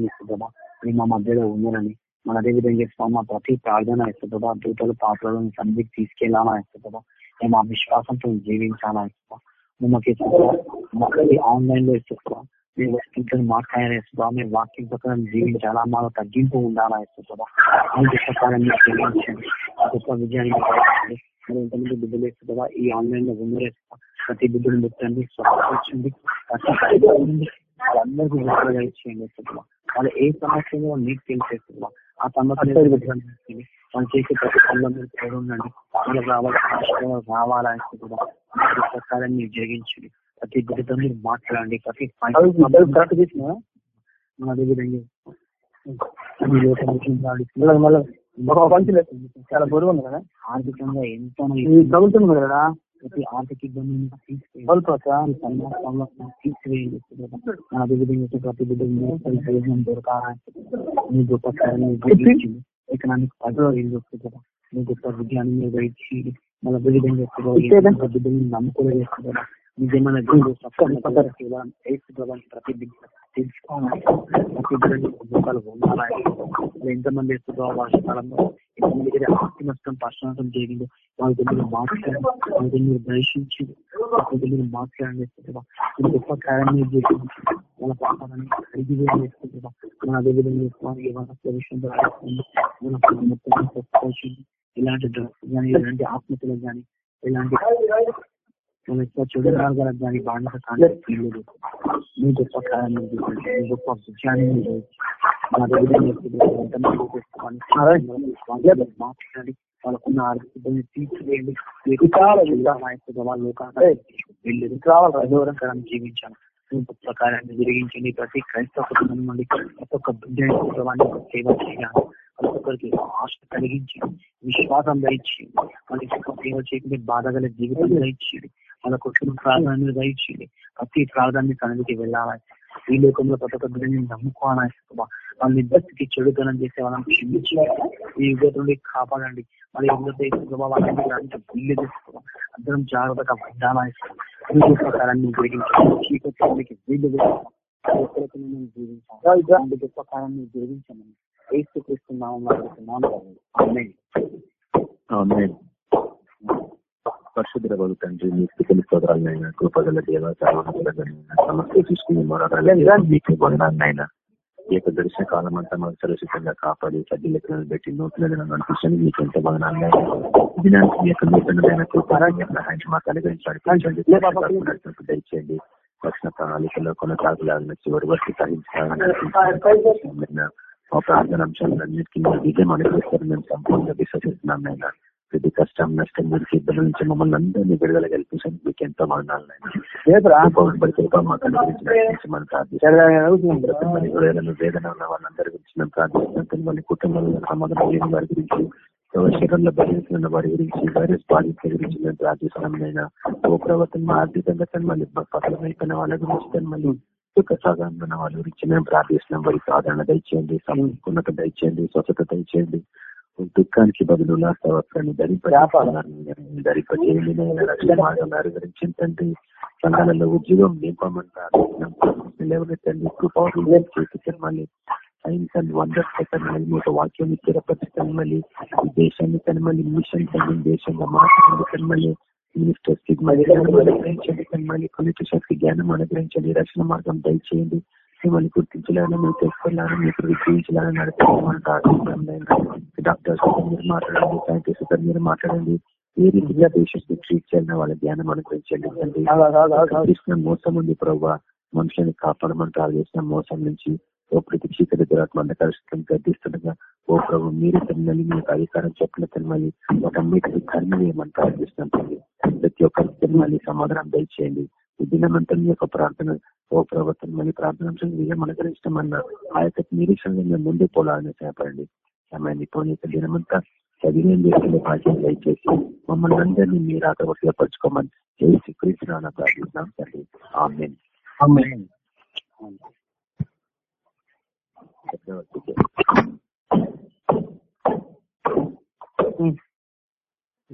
ఇస్తుందా మీ మా మధ్యలో ఉన్నారని. మన అదేవిధంగా చేస్తాం మా ప్రతి ప్రార్థన ఇస్తుందా దూతలు పాత్రలను సన్నిధికి తీసుకెళ్ళాలా ఇస్తుందా మేము ఆ విశ్వాసంతో జీవించాలా ఇస్తుందా నువ్వు మాకు ఇస్తుందా ఆన్లైన్లో ఇస్తుందా మీ వస్తువులను మాట్లాడాలి ఇస్తుందా మీ వాక్యం ప్రకారం జీవించాలా? మాలో తగ్గింపు ఉండాలా ఇస్తుందా ప్రకారం గొప్ప విజయాన్ని మీరు ఎంతమంది బిడ్డలు వేస్తుందా ఈ ఆన్లైన్లో ఉన్నరేస్తా ప్రతి బిడ్డలు ముట్టండి స్వచ్ఛండి వాళ్ళందరికీ ఇచ్చేయండి ఇస్తుందా వాళ్ళు ఏ సమస్యలో మీకు తెలిసేస్తుందా ఆ సమస్య వాళ్ళు చేసే ప్రతి పనుల మీరు తోడుండండి. వాళ్ళకి రావాల్సిన రావాలని ఇస్తుందా ప్రకారం మీరు జరిగించండి. ప్రతి బిడ్డతో మీరు మాట్లాడండి. ప్రతి కరెక్ట్ చేసిన అదే విధంగా లోకం చాలా బరువు ఉంది కదా? ఆర్థికంగా ఎంతో ప్రభుత్వం కదా? ప్రతి ఆర్థిక ఇబ్బందిని తీసివేయండి అదే విధంగా ప్రతి బిడ్డ ప్రయోజనం దొరకాలని మీ గొప్ప కార్యాన్ని ఎకనామిక్ వస్తుంది కదా? మీ గొప్ప విజయాన్ని మీరు ఇచ్చి మన విధంగా బిడ్డని నమ్ముకోలేదు కదా? నిజమైన ప్రతి బిడ్డ తెలుసుకోవాలి ప్రతి బిడ్డని ముఖాలు ఉండాలి వాళ్ళు ఎంతమంది వేస్తుందో వర్షకాలంలో ఎంతమంది దగ్గర ఆస్తి నష్టం పశ్చాత్తం జరిగిందో వాళ్ళ దగ్గర మాట్లాడి వాళ్ళ దగ్గర దర్శించి వాళ్ళ దగ్గర మాట్లాడండి ఇది గొప్ప వాళ్ళ పాపాలని అడిగి మనం చేసుకోవాలి మన ఇలాంటి డ్రగ్స్ కానీ ఇలాంటి ఆత్మహత్యలకు కానీ ఇలాంటి చెడు లేదు మీ గొప్ప. మీ గొప్ప విజయాన్ని మాట్లాడి వాళ్ళకున్న ఆర్థిక తీర్చివేయండి వాళ్ళు గొప్ప కార్యాన్ని జరిగించండి ప్రతి క్రైస్తవ కుటుంబం నుండి ప్రతి ఒక్క సేవ చేయాలి ప్రతి ఒక్కరికి ఆశ కలిగించి విశ్వాసం దయచి వాళ్ళకి సేవ చేయకుండా బాధ గల జీవితం దయచి వాళ్ళ కుటుంబ ప్రార్థన దయచేయండి. ప్రతి ప్రార్థాన్ని సన్నిధికి వెళ్ళాలి. ఈ లోకంలో ప్రతి ఒక్క బిడ్డని నమ్ముకోవాలి వాళ్ళ ఇద్దరికి చెడుతనం చేసే వాళ్ళని క్షమించి ఈ యుగత నుండి కాపాడండి. మరి యుగత వాళ్ళని బిల్లు తీసుకోవా అందరం జాగ్రత్తగా ఉండాలి ఈ గొప్పకారాన్ని జరిగించాలి చీకటి వీళ్ళు జీవించాలి. గొప్పకారాన్ని జరిగించామని ఏసుక్రీస్తున్నాము అడుగుతున్నాను పరిశుద్ధ బాబు తండ్రి మీ స్థితిని స్తోత్రాలనైనా కృపగల దేవ సమస్య చూసుకుని మీకు వందనాలనైనా ఈ యొక్క దర్శన కాలం అంతా మాకు సురక్షితంగా కాపాడి సజ్జ లెక్కలను పెట్టి నూతన అనిపించండి మీకు ఎంత వందనాలనైనా దినానికి మీ యొక్క నూతనమైన కృపారాజ్య సహాయం మాకు అనుగ్రహించండి దయచేయండి రక్షణ ప్రణాళికలో కొనసాగులాగిన చివరి వరకు సాధించాలని మా ప్రార్థన అంశాలన్నింటికీ మీరు విజయం అనుగ్రహిస్తారని మేము సంపూర్ణంగా విశ్వసిస్తున్నాం నైనా ప్రతి కష్టం నష్టం గురించి ఇద్దరు నుంచి మమ్మల్ని అందరినీ విడుదల కల్పించండి మీకు ఎంతో మరణాలను వేదన ఉన్న వాళ్ళందరి గురించి మేము ప్రార్థిస్తున్నాం మళ్ళీ కుటుంబంలో సమాధానం లేని వారి గురించి శరీరంలో భరించిన వారి గురించి వైరస్ బాధితుల గురించి మేము ప్రార్థిస్తున్నాం అయినా ఓ ప్రవర్తన ఆర్థికంగా తను మళ్ళీ పతలమైపోయిన వాళ్ళ గురించి తను మళ్ళీ దుఃఖ సాధారణ వాళ్ళ గురించి మేము ప్రార్థిస్తున్నాం వారికి సాధారణ దయచేయండి సమూహత దయచేయండి స్వచ్ఛత దయచేయండి దుఃఖానికి బదులు ధరింపజేయండి మార్గం అనుగరించండి సంఘాలలో ఉద్యోగం నింపమంటారు లేవనెత్తండి. చేసి మళ్ళీ సైన్స్ వండర్స్ మళ్ళీ మీకు వాక్యం స్థిరపరచండి మళ్ళీ ఈ దేశాన్ని కానీ మళ్ళీ మిషన్ కానీ దేశంగా మార్చండి మళ్ళీ మినిస్టర్స్కి మళ్ళీ అనుగ్రహించండి కానీ మళ్ళీ పొలిటీషియన్స్కి జ్ఞానం అనుగ్రహించండి రక్షణ మార్గం దయచేయండి. మిమ్మల్ని గుర్తించలేదని మీరు తెలుసుకోవాలని మీకు విజయించాలని నడిపించమంటారు డాక్టర్స్ మీరు మాట్లాడండి సైంటిస్ట్ మీరు మాట్లాడండి. ఏ రీతిగా పేషెంట్స్ని ట్రీట్ చేయాలని వాళ్ళ జ్ఞానం అనుగ్రహించండి కృష్ణ మోసం ఉంది ప్రభావ మనుషుని కాపాడమని ప్రార్థిస్తున్న మోసం నుంచి. ఓ ప్రతి చీకటి దురాత్మ అంధకారం గర్దిస్తుండగా ఓ ప్రభు మీరు తిన్నలి మీకు అధికారం చెప్పిన తిన్నలి వాటన్నిటికీ కర్మ ఏమంటారు చేస్తున్నాం ప్రతి ఒక్కరికి తిన్నలి సమాధానం దయచేయండి. ఈ దినమంతా మీ యొక్క ప్రార్థన ఓ ప్రభుత్వం మళ్ళీ ప్రార్థన విజయం అనుగ్రహించమన్న ఆ యొక్క నిరీక్షణ మేము ముందు పోలాలని సేపడండి సమయాన్ని యొక్క దినమంతా చదివేం చేసుకునే బాధ్యత దయచేసి మమ్మల్ని అందరినీ మీరు ఆటవసగా పరుచుకోమని చేసి కృష్ణ ప్రార్థిస్తున్నాం తండ్రి. ఆమె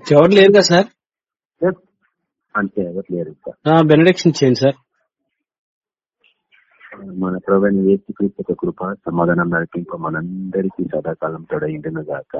ఎవరు లేరు కదా సార్ అంతే ఎవరు లేరు బెనడిక్షన్ చేయండి సార్. మన ప్రవీణ ఏసు క్రీస్తు కృప సమాధానం నడిపింపు మనందరికీ సదాకాలం తోడైండును గాక.